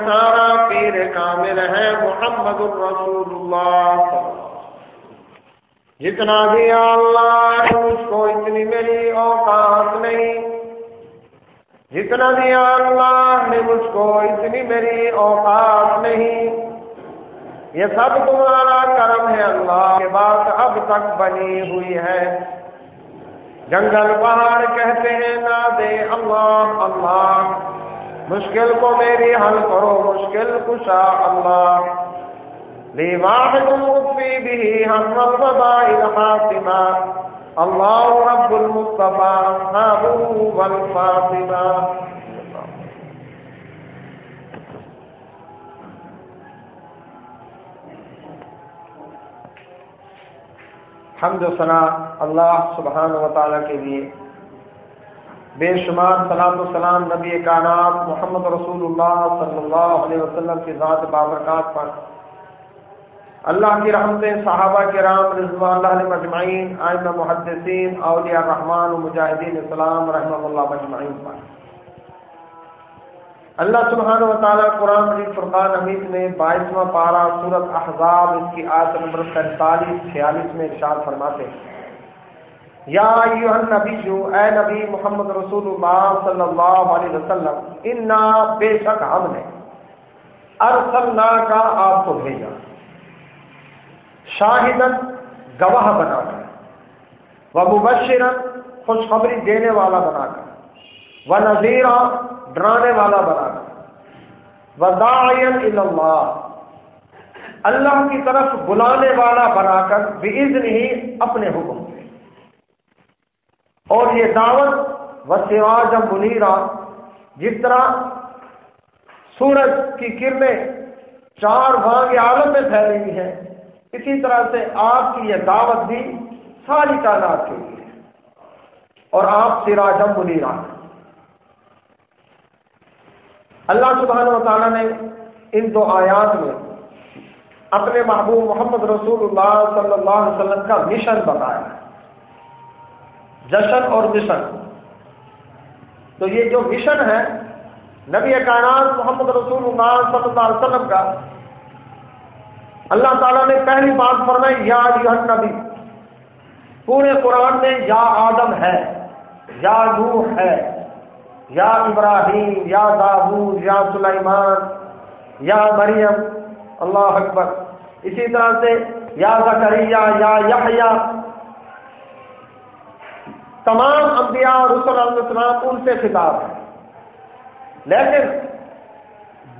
سارا پیر کامل ہے محمد الرسول اللہ جتنا دیا اللہ اس کو اتنی میری اوقات نہیں جتنا دیا اللہ نے مجھ کو اتنی میری اوقات نہیں یہ سب تمہارا کرم ہے اللہ کے بات اب تک بنی ہوئی ہے۔ جنگل پہاڑ کہتے ہیں نہ دے اللہ اللہ۔ مشکل کو میری حل کرو، مشکل کشا اللہ۔ واحد مفی بھی ہم فاطمہ اللہ رب المصطفیٰ والفاطمہ حمد و ثنا اللہ سبحانہ و تعالیٰ کے لیے۔ بے شمار سلام و سلام نبی کائنات محمد رسول اللہ صلی اللہ علیہ وسلم کی ذات بابرکات پر۔ اللہ کی رحمتیں صحابہ کے رام رضوان اللہ علیہ مجمعین، آئمہ محدثین، اولیاء الرحمن و مجاہدین اسلام رحمہ اللہ مجمعین پر۔ اللہ سبحانہ و تعالیٰ قرآن مجید فرقان حمید میں بائیسواں پارہ سورت احزاب اس کی آیت نمبر پینتالیس، چھیالیس میں ارشاد فرماتے ہیں۔ یا ایوہ النبی، اے نبی محمد رسول اللہ صلی اللہ علیہ وسلم، انا بے شک ہم نے ارسلنا کا آپ کو بھیجا۔ شاہدن گواہ بنا کر و مبشرن خوشخبری دینے والا بنا کر و نذیرہ ڈرانے والا بنا کر وداعین اللہ اللہ کی طرف بلانے والا بنا کر بزن ہی اپنے حکم سے۔ اور یہ دعوت و سواج منیرا جس طرح سورج کی کرنیں چار بھاگ عالم میں پھیلی ہوئی ہے اسی طرح سے آپ کی یہ دعوت بھی ساری تعداد کے لیے اور آپ سراجم منیرا اللہ سبحانہ و تعالیٰ نے ان دو آیات میں اپنے محبوب محمد رسول اللہ صلی اللہ علیہ وسلم کا مشن بتایا جشن اور مشن۔ تو یہ جو مشن ہے، نبی کائنات محمد رسول اللہ صلی اللہ علیہ وسلم کا، اللہ تعالیٰ نے پہلی بات فرمائی، یا یہ نبی پورے قرآن میں یا آدم ہے، یا نوح ہے۔ یا ابراہیم، یا داود یا سلیمان، یا مریم، اللہ اکبر۔ اسی طرح سے یا زکریہ، یا یحییٰ۔ تمام انبیاء اور رسول علیہ السلام ان سے خطاب ہے لیکن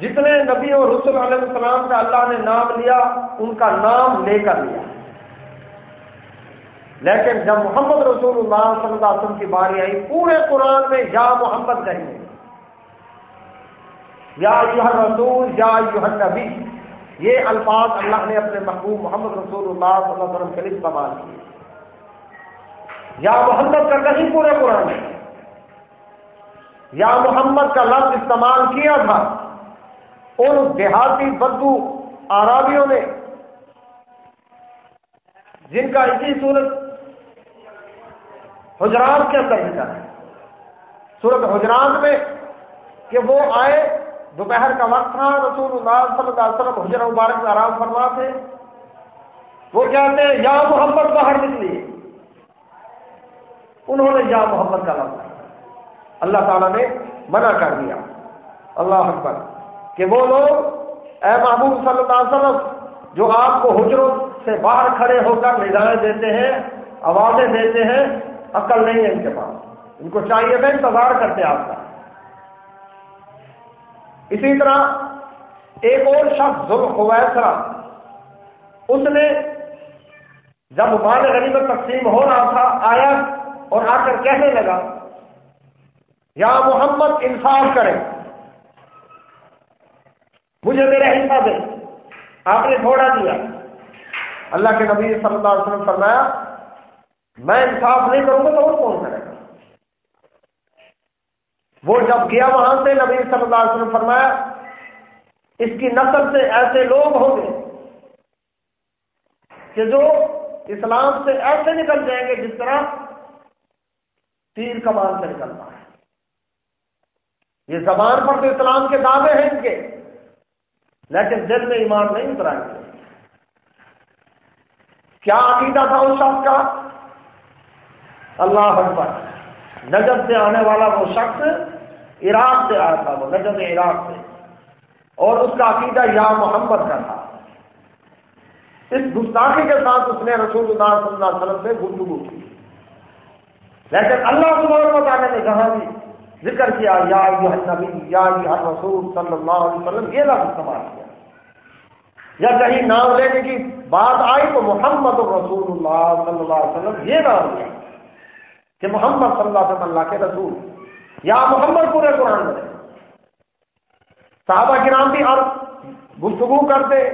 جتنے نبی اور رسول علیہ السلام کا اللہ نے نام لیا، ان کا نام لے کر لیا۔ لیکن جب محمد رسول اللہ صلی اللہ علیہ وسلم کی باری آئی، پورے قرآن میں یا محمد کہیں یا یوہ رسول یا یوہ نبی یہ الفاظ اللہ نے اپنے محبوب محمد رسول اللہ صلی اللہ علیہ وسلم کے لیے استعمال کیے۔ یا محمد کا کہیں پورے قرآن میں۔ یا محمد کا لفظ استعمال کیا تھا۔ ان دیہاتی بدو آرابیوں نے، جن کا اسی صورت حجرات کے اندر ذکر ہے سورت حجرات میں کہ وہ آئے، دوپہر کا وقت تھا، رسول اللہ صلی اللہ علیہ وسلم حجر مبارک میں آرام فرما تھے۔ وہ کہتے ہیں، یا محمد باہر نکلیے۔ انہوں نے یا محمد کا لفظ۔ اللہ تعالیٰ نے منع کر دیا۔ اللہ اکبر۔ کہ وہ لوگ، اے محبوب صلی اللہ علیہ وسلم، جو آپ کو حجروں سے باہر کھڑے ہو کر نظائیں دیتے ہیں، آوازیں دیتے ہیں عقل نہیں ہے ان کے پاس۔ ان کو چاہیے میں انتظار کرتے آپ کا۔ اسی طرح ایک اور شخص ذوالخویسرا اس نے جب مال غریب تقسیم ہو رہا تھا، آیا اور آ کر کہنے لگا، یا محمد، انصاف کرے۔ مجھے میرا حصہ دے۔ آپ نے تھوڑا دیا۔ اللہ کے نبی صلی اللہ علیہ وسلم فرمایا میں انصاف نہیں کروں گا تو اور کون کرے گا؟ وہ جب گیا وہاں سے نبی صلی اللہ علیہ وسلم فرمایا، اس کی نسل سے ایسے لوگ ہوں گے کہ جو اسلام سے ایسے نکل جائیں گے جس طرح تیر کمان سے نکلتا ہے یہ زبان پر تو اسلام کے دعوے ہیں ان کے، لیکن دل میں ایمان نہیں اترائیں گے کیا عقیدہ تھا اس شخص کا؟ اللہ اکبر۔ نجب سے آنے والا وہ شخص عراق سے آیا تھا، وہ نجب عراق سے۔ اور اس کا عقیدہ یا محمد کا تھا۔ اس گستاخی کے ساتھ اس نے رسول اللہ صلی اللہ علیہ وسلم سے گفتگو کی۔ لیکن اللہ سبحانہ و تعالیٰ نے جہاں بھی، ذکر کیا، یا نبی یا رسول صلی اللہ علیہ وسلم، یہ لفظ استعمال کیا۔ یا کہیں نام لینے کی بات آئی تو محمد رسول اللہ صلی اللہ علیہ وسلم یہ نام لیا۔ کہ محمد صلی اللہ علیہ وسلم اللہ کے رسول۔ یا محمد پورے قرآن میں۔ صحابہ کے نام بھی ہر گفتگو کرتے،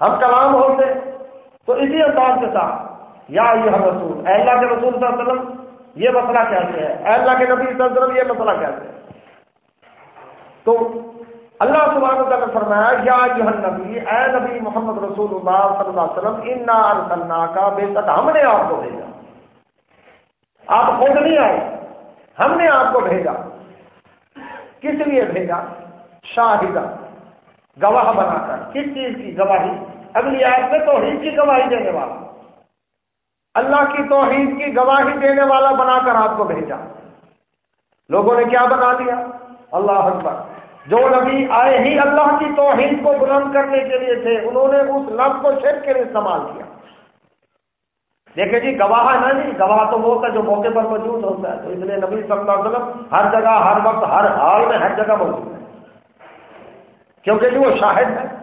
ہم کلام ہوتے۔ تو اسی انداز کے ساتھ، یا یہ رسول اے اللہ کے رسول صلی اللہ علیہ وسلم، یہ مسئلہ کیسے ہے؟ اے اللہ کے نبی صلی اللہ علیہ وسلم، یہ مسئلہ کیسے ہے؟ تو اللہ سبحانہ تعالیٰ نے فرمایا، یا یہ نبی اے نبی محمد رسول اللہ صلی اللہ علیہ وسلم، انا ارسلنا کا بے شک ہم نے آپ کو بھیجا۔ آپ خود نہیں آئے۔ ہم نے آپ کو بھیجا۔ کس لیے بھیجا؟ شاہدہ گواہ بنا کر۔ کس چیز کی گواہی؟ اگلی آیت میں توحید کی گواہی دینے والا۔ اللہ کی توحید کی گواہی دینے والا بنا کر آپ کو بھیجا۔ لوگوں نے کیا بنا دیا؟ اللہ اکبر۔ جو نبی آئے ہی اللہ کی توحید کو بلند کرنے کے لیے تھے، انہوں نے اس لفظ کو شرک کے لیے استعمال کیا۔ دیکھیں جی گواہ ہے نا جی؟ گواہ تو وہ ہوتا ہے جو موقع پر موجود ہوتا ہے۔ تو اس لیے نبی صلی اللہ علیہ وسلم ہر جگہ، ہر وقت، ہر حال میں ہر جگہ موجود ہے۔ کیونکہ جو وہ شاہد ہے۔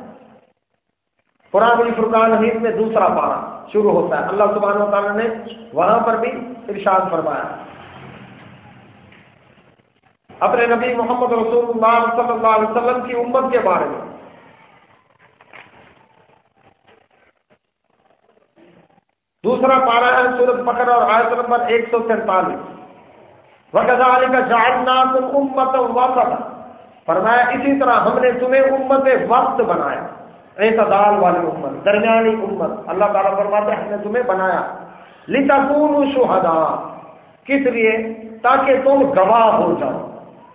قرآن علی فرقان حمید میں دوسرا پارا شروع ہوتا ہے۔ اللہ سبحانہ و تعالیٰ نے وہاں پر بھی ارشاد فرمایا۔ اپنے نبی محمد رسول اللہ صلی اللہ علیہ وسلم کی امت کے بارے میں۔ دوسرا پارا ہے سورت پکڑ اور آیت نمبر ایک سو سینتالیس وقت کا جاننا تو امت وقت فرمایا، اسی طرح ہم نے تمہیں امت وقت بنایا، اعتدال والی امت، درمیانی امت۔ اللہ تعالیٰ فرماتے ہم نے تمہیں بنایا۔ لتکون شہدا کس لیے؟ تاکہ تم گواہ ہو جاؤ۔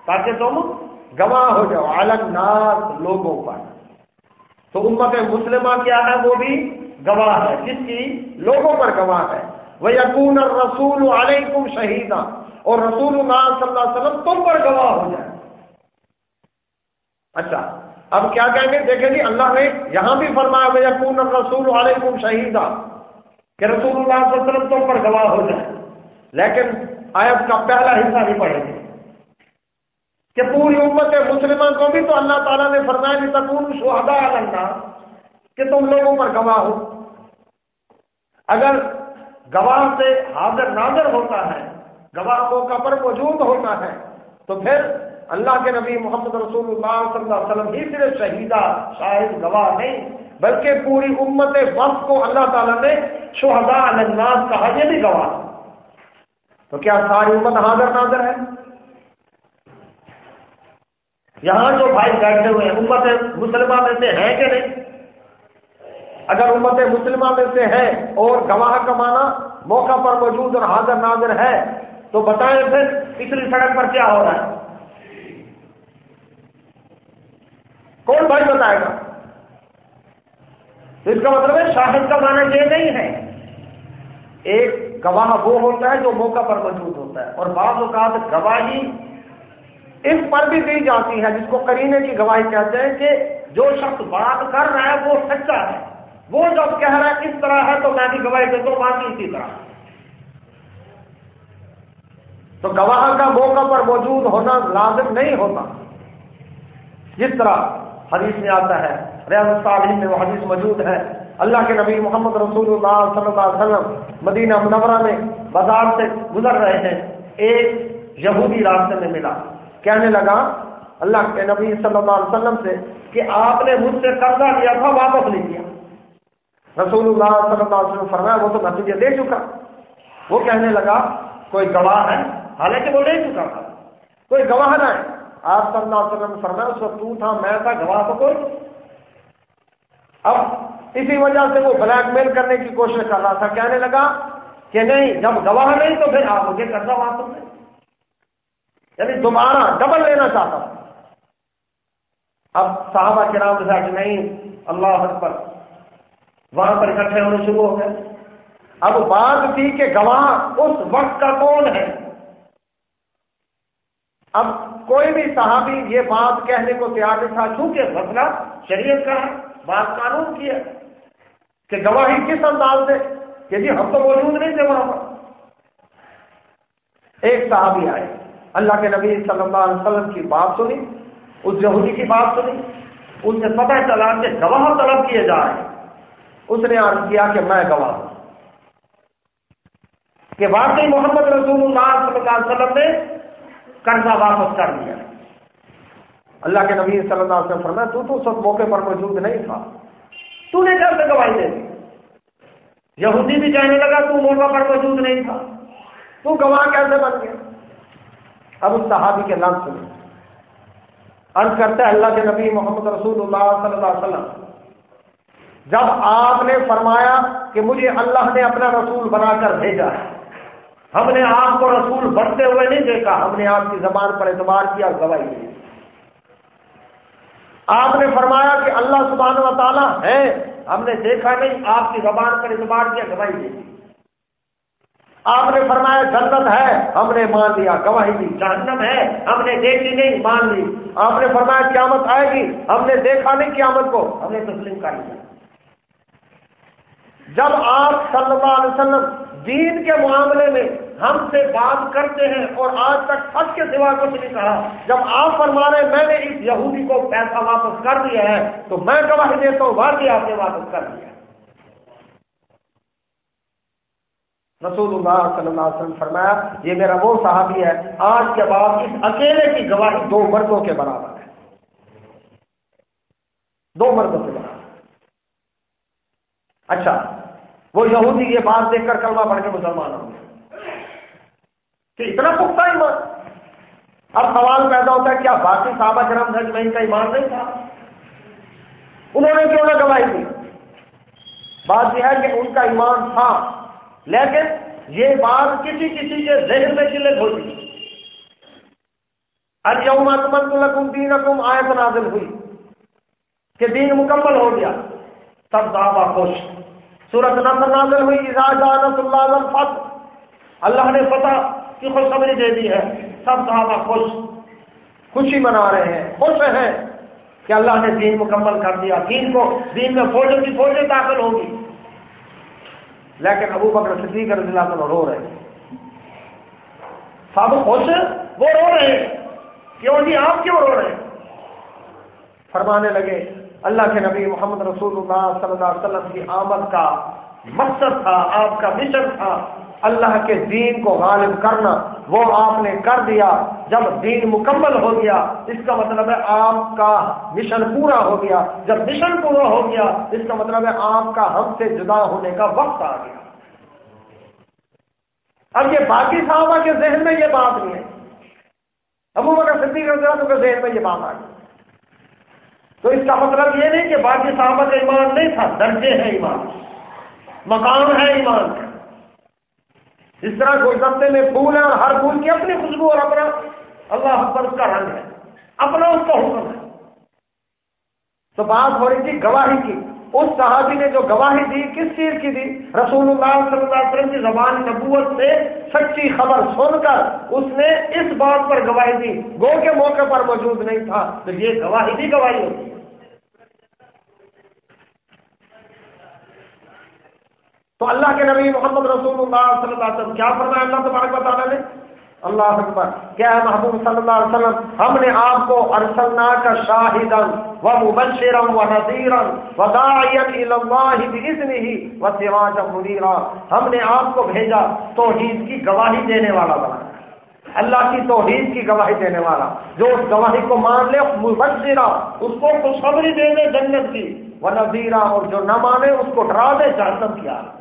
تاکہ تم گواہ ہو جاؤ۔ عالم ناس لوگوں پر۔ تو امت مسلمہ کیا ہے؟ وہ بھی گواہ ہے۔ جس کی لوگوں پر گواہ ہے۔ وہ یقون رسول علیکم شہیدہ اور رسول اللہ صلی اللہ علیہ وسلم تم پر گواہ ہو جائے اچھا اب کیا کہیں گے؟ دیکھیں جی اللہ نے یہاں بھی فرمایا وہ یقون رسول علیکم شہیدہ کہ رسول اللہ صلی اللہ علیہ وسلم تم پر گواہ ہو جائے لیکن آیت کا پہلا حصہ نہیں پڑھیں گے۔ کہ پوری امت مسلمان کو بھی تو اللہ تعالیٰ نے فرمایا کہ تکون شہدا اللہ کہ تم لوگوں پر گواہ ہو۔ اگر گواہ سے حاضر ناظر ہوتا ہے گواہ موقع پر موجود ہوتا ہے، تو پھر اللہ کے نبی محمد رسول اللہ صلی اللہ علیہ وسلم ہی صرف شہیدہ، شاہد، گواہ نہیں، بلکہ پوری امت وقت کو اللہ تعالیٰ نے شہدا الناس کہا، یہ بھی گواہ تو کیا ساری امت حاضر ناظر ہے؟ یہاں جو بھائی بیٹھے ہوئے ہیں، امت مسلمہ میں سے ہیں کہ نہیں؟ اگر امت مسلمہ میں سے ہے اور گواہ کا معنی موقع پر موجود اور حاضر ناظر ہے، تو بتائیں پھر پچھلی سڑک پر کیا ہو رہا ہے؟ کون بھائی بتائے گا؟ اس کا مطلب ہے شاہد کا معنی یہ نہیں ہے۔ ایک گواہ وہ ہوتا ہے جو موقع پر موجود ہوتا ہے، اور بعض اوقات گواہی اس پر بھی دی جاتی ہے، جس کو کرینے کی گواہی کہتے ہیں کہ جو شخص بات کر رہا ہے وہ سچا ہے۔ وہ جب کہہ رہا ہے اس طرح ہے تو میں بھی گواہی دیتا ہوں باقی اسی طرح۔ تو گواہ کا موقع پر موجود ہونا لازم نہیں ہوتا۔ جس طرح حدیث میں آتا ہے، ریاض الصالحین میں وہ حدیث موجود ہے۔ اللہ کے نبی محمد رسول اللہ صلی اللہ علیہ وسلم مدینہ منورہ میں بازار سے گزر رہے ہیں۔ ایک یہودی راستے میں ملا۔ کہنے لگا، اللہ کے نبی صلی اللہ علیہ وسلم سے کہ آپ نے مجھ سے قرضہ لیا تھا، واپس لے لیا۔ رسول اللہ صلی اللہ علیہ وسلم فرمایا، وہ تو نتیجہ دے چکا۔ وہ کہنے لگا، کوئی گواہ ہے؟ حالانکہ وہ لے چکا تھا۔ کوئی گواہ نہ ہے۔ آپ صلی اللہ علیہ وسلم فرمایا، اس وقت تو تھا، میں تھا، گواہ تو کوئی اب اسی وجہ سے وہ بلیک میل کرنے کی کوشش کر رہا تھا۔ کہنے لگا کہ نہیں، جب گواہ نہیں تو پھر آپ مجھے کرنا واپس نہیں یعنی دوبارہ ڈبل لینا چاہتا تھا۔ اب صحابہ کے نام کہ نہیں، اللہ پر وہاں پر اکٹھے ہونے شروع ہو گئے۔ اب بات تھی کہ گواہ اس وقت کا کون ہے؟ اب کوئی بھی صحابی یہ بات کہنے کو تیار نہیں تھا، چونکہ مسئلہ شریعت کا ہے، بات قانون کی ہے کہ گواہی کس انداز سے؟ کہ جی ہم تو موجود نہیں تھے وہاں پر۔ ایک صحابی آئے، اللہ کے نبی صلی اللہ علیہ وسلم کی بات سنی، اس یہودی کی بات سنی، ان سے پتہ چلا کہ گواہ طلب کیے جا رہے اس نے عرض کیا کہ میں گواہ ہوں کہ واقعی محمد رسول اللہ صلی اللہ علیہ وسلم نے قرضہ واپس کر دیا۔ اللہ کے نبی صلی اللہ علیہ وسلم فرمایا، تو تو سب موقع پر موجود نہیں تھا۔ تو نے کیسے گواہی دے دی۔ یہودی بھی کہنے لگا، تو موقع پر موجود نہیں تھا۔ تو گواہ کیسے بن گیا؟ اب اس صحابی کے نام سنیں۔ عرض کرتے ہیں اللہ کے نبی محمد رسول اللہ صلی اللہ علیہ وسلم جب آپ نے فرمایا کہ مجھے اللہ نے اپنا رسول بنا کر بھیجا ہے، ہم نے آپ کو رسول بنتے ہوئے نہیں دیکھا، ہم نے آپ کی زبان پر اعتبار کیا، گواہی دی۔ آپ نے فرمایا کہ اللہ سبحانہ و تعالیٰ ہے، ہم نے دیکھا نہیں، آپ کی زبان پر اعتبار کیا، گواہی دی۔ آپ نے فرمایا جنت ہے، ہم نے مان لیا، گواہی دی۔ جہنم ہے، ہم نے دیکھی نہیں، مان لی۔ آپ نے فرمایا قیامت آئے گی، ہم نے دیکھا نہیں قیامت کو، ہم نے تسلیم کر لیا۔ جب آپ صلی اللہ علیہ وسلم دین کے معاملے میں ہم سے بات کرتے ہیں اور آج تک سچ کے سوا کچھ نہیں کہا، جب آپ فرما رہے میں نے اس یہودی کو پیسہ واپس کر دیا ہے، تو میں گواہی دیتا ہوں واقعی آپ نے واپس کر دیا رسول اللہ صلی اللہ علیہ وسلم فرمایا، یہ میرا وہ صحابی ہے، آج کے بعد اس اکیلے کی گواہی دو مردوں کے برابر ہے۔ دو مردوں کے برابر۔ اچھا وہ یہودی یہ بات دیکھ کر کلمہ پڑھ کے مسلمان ہوں گے۔ کہ اتنا پختہ ایمان۔ اب سوال پیدا ہوتا ہے کیا باقی صحابہ کرم دھج میں ان کا ایمان نہیں تھا؟ انہوں نے کیوں نہ گواہی دی؟ بات یہ ہے کہ ان کا ایمان تھا، لیکن یہ بات کسی کسی کے ذہن میں قلت ہوتی الم اکمل لکم دین اکم آیت نازل ہوئی۔ کہ دین مکمل ہو گیا۔ سب صحابہ خوش۔ سورت نصر نازل ہوئی اجازت اللہ فتح اللہ نے فتح کی خوشخبری دے دی ہے۔ سب صحابہ خوش، خوشی منا رہے ہیں، خوش ہیں کہ اللہ نے دین مکمل کر دیا۔ دین کو، دین میں فوجوں کی فوجیں داخل ہوگی لیکن ابو بکر صدیق رضی اللہ عنہ رو رہے ہیں۔ سب خوش، وہ رو رہے ہیں۔ کیوں جی آپ کیوں رو رہے ہیں؟ فرمانے لگے اللہ کے نبی محمد رسول اللہ صلی اللہ علیہ وسلم کی آمد کا مقصد تھا، آپ کا مشن تھا۔ اللہ کے دین کو غالب کرنا، وہ آپ نے کر دیا۔ جب دین مکمل ہو گیا، اس کا مطلب ہے آپ کا مشن پورا ہو گیا۔ جب مشن پورا ہو گیا، اس کا مطلب ہے آپ کا ہم سے جدا ہونے کا وقت آ گیا۔ اب یہ باقی صحابہ کے ذہن میں یہ بات نہیں ہے۔ ابو بکر صدیق رضی اللہ کے ذہن میں یہ بات آ گئی۔ تو اس کا مطلب یہ نہیں کہ باقی صحابہ کا ایمان نہیں تھا، درجے ہیں ایمان، مقام ہے ایمان۔ اس طرح گلدستے میں پھول ہے اور ہر پھول کی اپنی خوشبو اور اپنا، اللہ پر اس کا رنگ ہے، اپنا اس کا حکم ہے۔ تو بات ہو رہی تھی گواہی کی۔ اس صحابی نے جو گواہی دی، کس چیز کی دی؟ رسول اللہ صلی اللہ علیہ وسلم کی زبان نبوت سے سچی خبر سن کر اس نے اس بات پر گواہی دی۔ گو کے موقع پر موجود نہیں تھا۔ تو یہ گواہی بھی گواہی ہوتی۔ تو اللہ کے نبی محمد رسول اللہ صلی اللہ علیہ وسلم کیا فرمایا؟ اللہ تبارک تعالیٰ نے؟ اللہ اکبر کیا ہے محبوب صلی اللہ علیہ وسلم، ہم نے آپ کو ارسلنا کا شاہدن و مبشرم و نذیرم و داعین اللہ باذنہ و سراجا منیرا۔ ہم نے آپ کو بھیجا توحید کی گواہی دینے والا بنا۔ اللہ کی توحید کی گواہی دینے والا۔ جو اس گواہی کو مان لے مبشرہ، اس کو خوشخبری دے دے جنت کی۔ و نذیرہ، اور جو نہ مانے، اس کو ڈرا دے جہنم کی آگ۔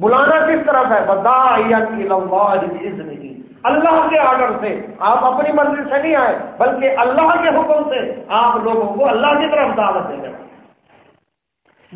بلانا کس طرف ہے؟ اللہ کے آرڈر سے آپ اپنی مرضی سے نہیں آئے، بلکہ اللہ کے حکم سے آپ لوگوں کو اللہ کی طرف دعوت دینے والے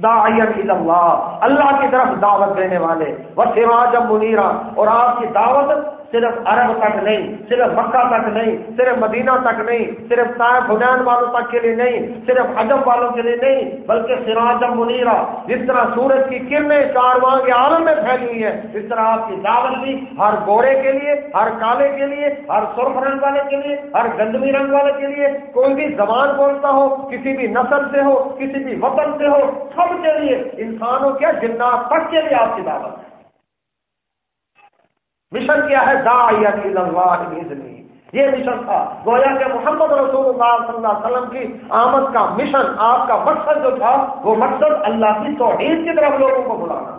دا اللہ اللہ کی طرف دعوت دینے والے۔ وہ سراج منیرا اور آپ کی دعوت صرف عرب تک نہیں، صرف مکہ تک نہیں، صرف مدینہ تک نہیں، صرف طائف حدین والوں تک کے لیے نہیں، صرف عجب والوں کے لیے نہیں، بلکہ سراج منیرا جس طرح سورج کی کرنیں چارواں کے عالم میں پھیلی ہوئی ہے اس طرح آپ کی دعوت بھی ہر گورے کے لیے، ہر کالے کے لیے، ہر سرخ رنگ والے کے لیے، ہر گندمی رنگ والے کے لیے، کوئی بھی زبان بولتا ہو، کسی بھی نسل سے ہو، کسی بھی وطن سے ہو، سب کے لیے، انسانوں کے جنات تک کے لیے آپ کی دعوت مشن کیا ہے اللہ دا یہ مشن تھا۔ گویا کہ محمد رسول اللہ صلی اللہ علیہ وسلم کی آمد کا مشن، آپ کا مقصد جو تھا، وہ مقصد اللہ کی توحید کی طرف لوگوں کو بلانا۔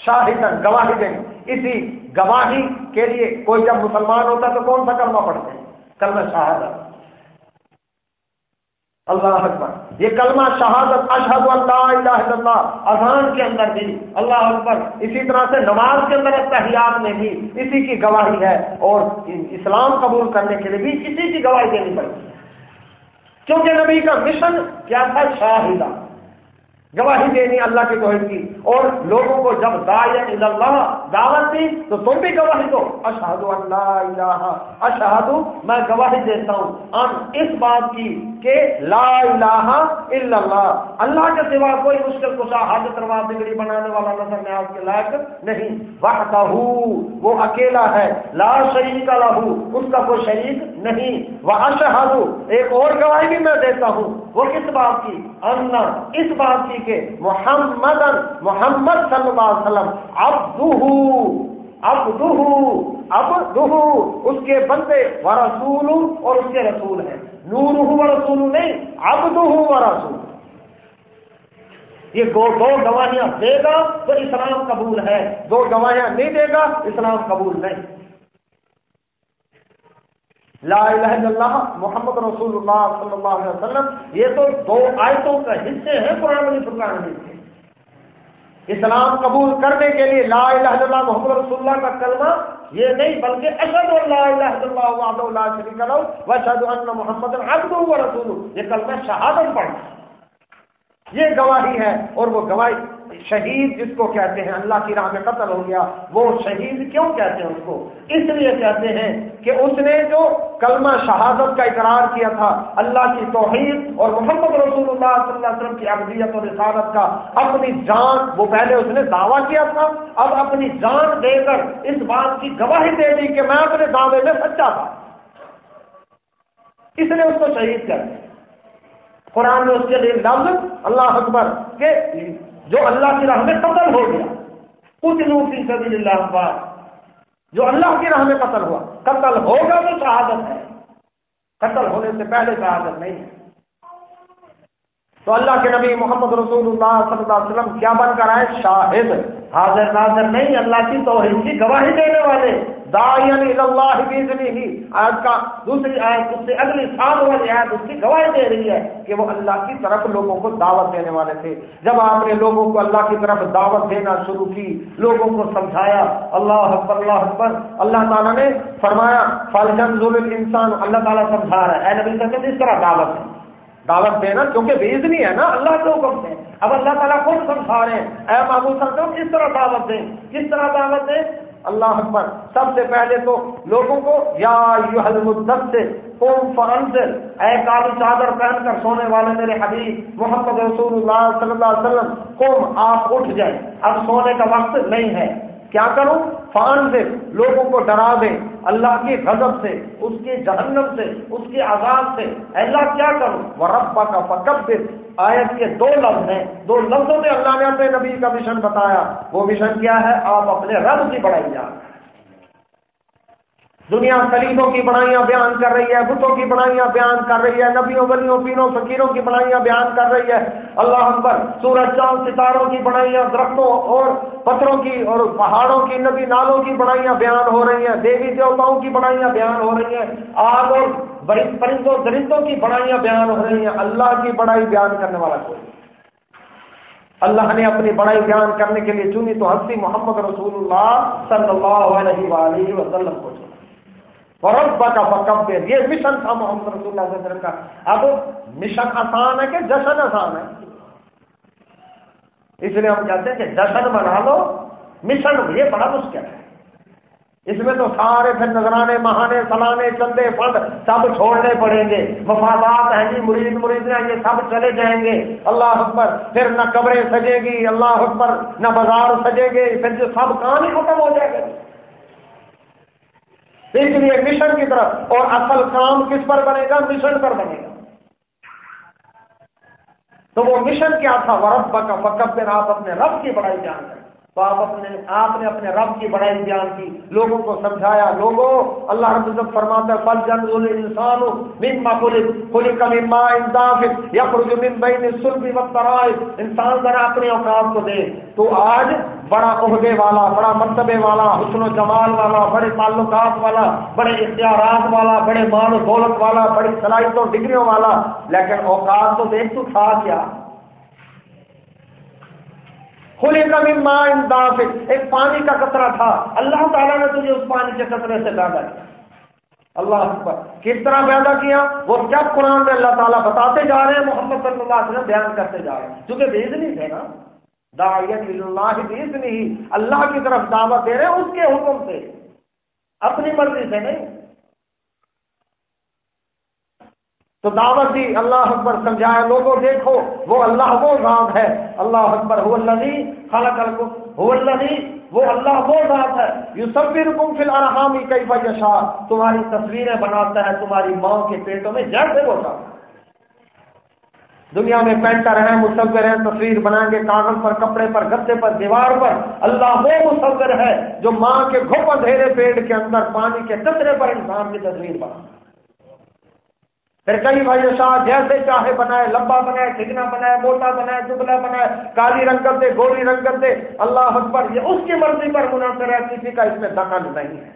شاہدن گواہی دیں اسی گواہی کے لیے کوئی جب مسلمان ہوتا تو کون سا کلمہ پڑھتے ہیں؟ کلمہ شہادت۔ اللہ اکبر۔ یہ کلمہ شہادت، اشہد اللہ الہ الا اللہ، اذان کے اندر بھی، اللہ اکبر، اسی طرح سے نماز کے اندر اتحیات میں بھی اسی کی گواہی ہے اور اسلام قبول کرنے کے لیے بھی اسی کی گواہی دینی پڑتی ہے۔ کیونکہ نبی کا مشن کیا تھا؟ شاہدہ۔ گواہی دینی اللہ کے توحید کی۔ اور لوگوں کو جب دائت اللہ دعوت دی، تو تم بھی گواہی دو۔ اشہد اللہ الہ اشہد میں گواہی دیتا ہوں۔ ان اس بات کی کہ لا الہ الا اللہ اللہ کے سوا کوئی مشکل کشا، حاجت روا، بگڑی، بنانے والا نظر میں آپ کے لائق نہیں۔ وحدہ، وہ اکیلا ہے، لا شریک لہو، اس کا کوئی شریک نہیں۔ وہ اشہد ایک اور گواہی بھی میں دیتا ہوں۔ وہ کس بات کی؟ ان اس بات کی کہ محمد محمد صلی اللہ علیہ وسلم اب اب اب اس کے بندے و رسول اور اس کے رسول ہیں. نور و رسول نہیں اب و رسول. یہ دو دو گواہیاں دے گا تو اسلام قبول ہے. دو گواہیاں نہیں دے گا، اسلام قبول نہیں. لا الہ الا اللہ محمد رسول اللہ صلی اللہ علیہ وسلم. یہ تو دو آیتوں کا حصے ہیں قرآن فرقان کے اسلام قبول کرنے کے لیے لا الہ الا اللہ محمد رسول اللہ کا کلمہ یہ نہیں، بلکہ اشد اللہ الہ الا اللہ وحدہ لا شریک لہ و اشهد ان محمد عبدہ و رسولہ. یہ کلمہ شہادت پڑھنا. یہ گواہی ہے اور وہ گواہی شہید جس کو کہتے ہیں، اللہ کی راہ میں قتل ہو گیا، وہ شہید کیوں کہتے ہیں اس کو؟ اس لیے کہتے ہیں کہ اس نے جو کلمہ شہادت کا اقرار کیا تھا، اللہ کی توحید اور محمد رسول اللہ صلی اللہ علیہ وسلم کی ابدیت اور رسالت کا اپنی جان، وہ پہلے اس نے دعویٰ کیا تھا، اب اپنی جان دے کر اس بات کی گواہی دے دی کہ میں اپنے دعوے میں سچا تھا۔ اس نے اس کو شہید کر قرآن میں اس کے لیے لفظ، اللہ اکبر، کہ جو اللہ کی راہ میں قتل ہو گیا۔ کچھ لوگ سبیل اللہ اخبار جو اللہ کی راہ میں قتل ہوا، قتل ہوگا تو شہادت ہے۔ قتل ہونے سے پہلے شہادت نہیں ہے۔ تو اللہ کے نبی محمد رسول اللہ صلی اللہ علیہ وسلم کیا بن کر آئے؟ شاہد۔ حاضر ناظر نہیں، اللہ کی توحید کی گواہی دینے والے۔ دائین اللہ ہی آج کا دوسری آیت اس سے اگلی سال والی آیت اس کی گواہی دے رہی ہے کہ وہ اللہ کی طرف لوگوں کو دعوت دینے والے تھے۔ جب آپ نے لوگوں کو اللہ کی طرف دعوت دینا شروع کی، لوگوں کو سمجھایا، اللہ اکبر اللہ اکبر، اللہ تعالیٰ نے فرمایا فالجن ظلم انسان اللہ تعالیٰ سمجھا رہا ہے۔ اے نبی کہتے اس طرح دعوت ہے۔ دعوت دینا، کیونکہ بیزنی ہے نا، اللہ کے حکم سے۔ اب اللہ تعالیٰ خود سمجھا رہے ہیں۔ اے محبوب صاحب کس طرح دعوت دیں، کس طرح دعوت دیں؟ اللہ اکبر۔ سب سے پہلے تو لوگوں کو، یا سے قوم فانزل اے کالی چادر پہن کر سونے والے میرے حبیب محمد رسول اللہ صلی اللہ علیہ وسلم قوم آپ اٹھ جائیں۔ اب سونے کا وقت نہیں ہے۔ کیا کروں؟ فان دے لوگوں کو ڈرا دیں۔ اللہ کی غضب سے، اس کی جہنم سے، اس کے عذاب سے۔ اللہ، کیا کروں؟ وہ ربا کا فکب آیت کے دو لفظ ہیں۔ دو لفظوں میں اللہ نے اپنے نبی کا مشن بتایا۔ وہ مشن کیا ہے؟ آپ اپنے رب کی بڑھائی جا دنیا سلیموں کی بڑائیاں بیان کر رہی ہے، بتوں کی بڑائیاں بیان کر رہی ہے، نبیوں بلیوں پینوں، فقیروں کی بڑائیاں بیان کر رہی ہے۔ اللہ اکبر، سورج، چاند، ستاروں کی بڑائیاں، درختوں اور پتھروں کی اور پہاڑوں کی، نبی نالوں کی بڑائیاں بیان ہو رہی ہیں۔ دیوی دیوتاؤں کی بڑائیاں بیان ہو رہی ہیں۔ آگ اور پرندوں درندوں کی بڑائیاں بیان ہو رہی ہیں۔ اللہ کی بڑائی بیان کرنے والا کوئی اللہ نے اپنی بڑائی بیان کرنے کے لیے چنی تو ہستی محمد رسول اللہ صلی اللہ علیہ وآلہ وسلم کو ربا کا فکبر یہ مشن تھا محمد رسول اللہ علیہ وسلم کا. اب مشن آسان ہے کہ جشن آسان ہے؟ اس لیے ہم کہتے ہیں کہ جشن بنا لو، مشن یہ بڑا مشکل ہے۔ اس میں تو سارے پھر نظرانے مہانے، سلانے، چندے فنڈ سب چھوڑنے پڑیں گے۔ مفادات ہیں جی مرید مرید ہیں، یہ سب چلے جائیں گے۔ اللہ اکبر، پھر نہ قبریں سجے گی، اللہ اکبر، نہ بازار سجے گے پھر جو سب کام ہی ختم ہو جائے گا اس لیے مشن کی طرف اور اصل کام کس پر بنے گا؟ مشن پر بنے گا۔ تو وہ مشن کیا تھا؟ ورب کا فکب پھر آپ اپنے رب کی بڑائی جان کریں تو آپ اپنے آپ نے اپنے رب کی بڑائی بیان کی، لوگوں کو سمجھایا، لوگوں، اللہ رب العزت فرماتا ہے فل جن انسان مما خلق خلق مما انصاف یخرج من بین الصلب والترائب۔ انسان ذرا اپنے اوقات کو دے، تو آج بڑا عہدے والا، بڑا مرتبے والا، حسن و جمال والا، بڑے تعلقات والا، بڑے اختیارات والا، بڑے مال و دولت والا، بڑی صلاحیتوں، ڈگریوں والا، لیکن اوقات تو دیکھ تو تھا کیا؟ کھلے کا بھی ماں ایک پانی کا قطرہ تھا. اللہ تعالیٰ نے تجھے اس پانی کے قطرے سے پیدا کیا. اللہ اکبر. کس طرح پیدا کیا؟ وہ جب قرآن میں اللہ تعالیٰ بتاتے جا رہے ہیں، محمد صلی اللہ علیہ وسلم بیان کرتے جا رہے ہیں. کیونکہ بیز نہیں تھے نا. داعیت اللہ بیز نہیں اللہ کی طرف دعوت دے رہے ہیں، اس کے حکم سے. اپنی مرضی سے نہیں. تو دعوت دی، اللہ اکبر سمجھایا، لوگوں دیکھو، وہ اللہ وہ ذات ہے۔ اللہ اکبر ہو اللہ خلق ہو اللہ وہ اللہ وہ ذات ہے۔ یو سب بھی رکم فی الحامی کئی بجا تمہاری تصویریں بناتا ہے، تمہاری ماں کے پیٹوں میں جیسے وہ ذات دنیا میں پینٹر ہیں مصور ہیں، تصویر بنائیں گے، کاغذ پر، کپڑے پر، گدے پر، دیوار پر۔ اللہ وہ مصور ہے جو ماں کے گھپ اندھیرے پیٹ کے اندر پانی کے کچرے پر انسان کی تصویر بنا۔ پھر کئی بھائی شاہ جیسے چاہے بنائے، لمبا بنائے ٹھگنا بنائے، موٹا بنائے، دبلا بنائے، کالی رنگت دے گوری رنگت دے اللہ اکبر، یہ اس کی مرضی پر منحصر ہے، کسی کا اس میں دخل نہیں ہے۔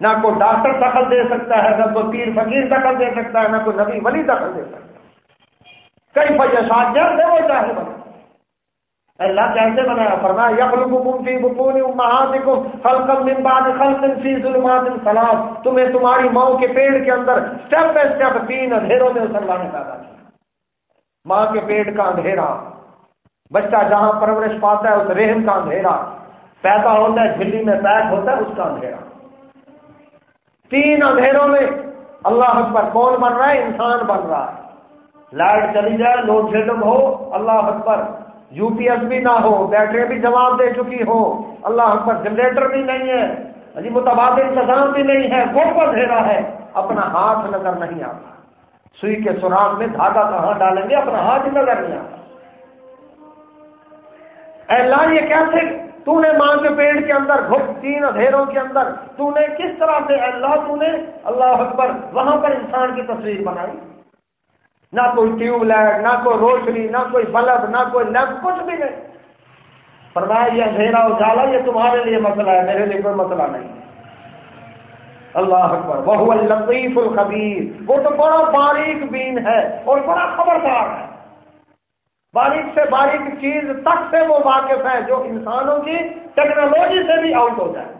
نہ کوئی ڈاکٹر دخل دے سکتا ہے، نہ کوئی پیر فقیر دخل دے سکتا ہے، نہ کوئی نبی ولی دخل دے سکتا ہے۔ کئی بھائی شاہ جیسے وہ چاہے بنائے۔ اللہ کیسے بنایا فرمایا، یخلقکم فی بطون امہاتکم خلقا من بعد خلق فی ظلمات ثلاث تمہیں تمہاری ماں کے پیڑ کے اندر سٹیپ بائی سٹیپ تین اندھیروں میں اللہ نے پیدا کیا ماں کے پیڑ کا اندھیرا. بچہ جہاں پرورش پاتا ہے، اس رحم کا اندھیرا. پیدا ہوتا ہے، جھلی میں پیک ہوتا ہے، اس کا اندھیرا. تین اندھیروں میں اللہ اکبر کون بن رہا ہے؟ انسان بن رہا ہے. لائٹ چلی جائے لوڈ شیڈنگ ہو، اللہ اکبر یو پی ایس بھی نہ ہو، بیٹری بھی جواب دے چکی ہو۔ اللہ پر جنریٹر بھی نہیں ہے جی متبادل انتظام بھی نہیں ہے، وہ اندھیرا ہے؟ اپنا ہاتھ نظر نہیں آتا۔ سوئی کے سوراخ میں دھاگا کہاں ڈالیں گے؟ اپنا ہاتھ نظر نہیں آتا۔ اللہ، یہ کیسے؟ تو نے ماں کے پیڑ کے اندر گھپ تین اندھیروں کے اندر تو نے کس طرح سے؟ اللہ تو نے اللہ اکبر، وہاں پر انسان کی تصویر بنائی۔ نہ کوئی ٹیوب لائٹ، نہ کوئی روشنی، نہ کوئی بلب، نہ کوئی لیمپ، کچھ بھی نہیں۔ فرمایا یہ اندھیرا اجالا، یہ تمہارے لیے مسئلہ ہے، میرے لیے کوئی مسئلہ نہیں۔ اللہ اکبر، وہ لطیف الخبیر۔ وہ تو بڑا باریک بین ہے اور بڑا خبردار ہے۔ باریک سے باریک چیز تک سے وہ واقف ہے جو انسانوں کی ٹیکنالوجی سے بھی آؤٹ ہو جائے۔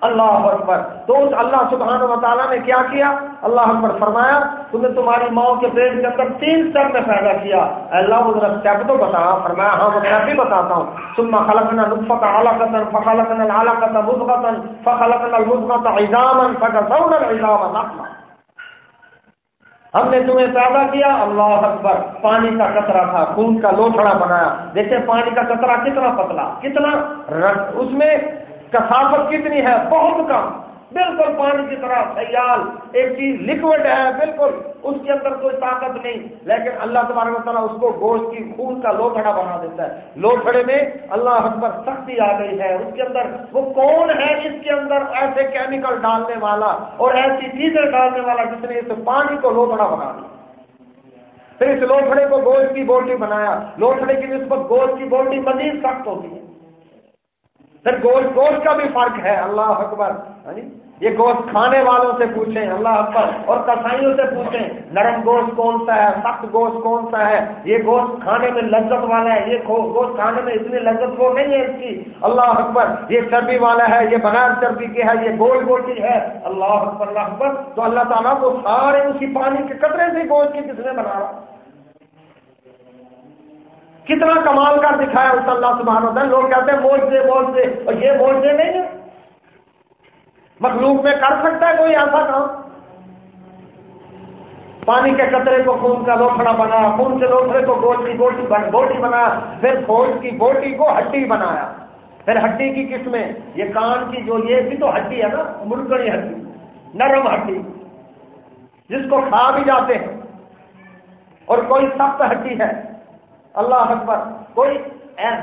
اللہ اکبر۔ تو اس اللہ سبحانہ و تعالیٰ نے کیا کیا؟ اللہ اکبر فرمایا، تم نے تمہاری ماں کے پیٹ کے اندر تین اسٹیپ میں پیدا کیا۔ اللہ، وہ ذرا اسٹیپ تو بتا۔ فرمایا ہاں وہ میں بھی بتاتا ہوں۔ تم خلقنا نطفت اعلیٰ فخلقنا اعلیٰ قطن فخلقنا المضغط عظاما فکسونا العظام نقما ہم نے تمہیں پیدا کیا، اللہ اکبر۔ پانی کا قطرہ تھا، خون کا لوٹڑا بنایا۔ دیکھیں، پانی کا قطرہ کتنا پتلا، کتنا اس میں کسافت کتنی ہے؟ بہت کم۔ بالکل پانی کی طرح سیال۔ ایک چیز لکوڈ ہے، بالکل۔ اس کے اندر کوئی طاقت نہیں۔ لیکن اللہ تبارک تعالیٰ اس کو گوشت کی خون کا لوتھڑا بنا دیتا ہے۔ لوتھڑے میں اللہ اکبر سختی آ گئی ہے۔ اس کے اندر وہ کون ہے اس کے اندر ایسے کیمیکل ڈالنے والا اور ایسی چیزیں ڈالنے والا جس نے اس پانی کو لوتھڑا بنا دیا۔ پھر اس لوتھڑے کو گوشت کی بوٹی بنایا۔ لوتھڑے کی نسبت گوشت کی بوٹی مزید سخت ہوتی ہے۔ پھر گوشت گوشت کا بھی فرق ہے، اللہ اکبر یہ گوشت کھانے والوں سے پوچھیں، اللہ اکبر، اور کسائیوں سے پوچھیں، نرم گوشت کون سا ہے، سخت گوشت کون سا ہے؟ یہ گوشت کھانے میں لذت والا ہے، یہ گوشت کھانے میں اتنی لذت وہ نہیں ہے اس کی، اللہ اکبر، یہ چربی والا ہے، یہ بغیر چربی کے ہے، یہ گول گوشت ہے، اللہ اکبر اللہ اکبر، تو اللہ تعالیٰ کو سارے اسی پانی کے قطرے سے گوشت کی کس نے بنا رہا کتنا کمال کر دکھایا اس اللہ سبحانہ وتعالی لوگ کہتے ہیں موجے موجے اور یہ موجے نہیں ہے۔ مخلوق میں کر سکتا ہے کوئی ایسا کام؟ پانی کے قطرے کو خون کا لوکھڑا بنایا خون کے لوکھڑے کو گوٹ کی بوٹی بوٹی بنایا پھر گوشت کی بوٹی کو ہڈی بنایا۔ پھر ہڈی کی قسمیں، یہ کان کی جو یہ بھی تو ہڈی ہے نا ملکڑی ہڈی، نرم ہڈی، جس کو کھا بھی جاتے ہیں۔ اور کوئی سخت ہڈی ہے۔ اللہ اکبر، کوئی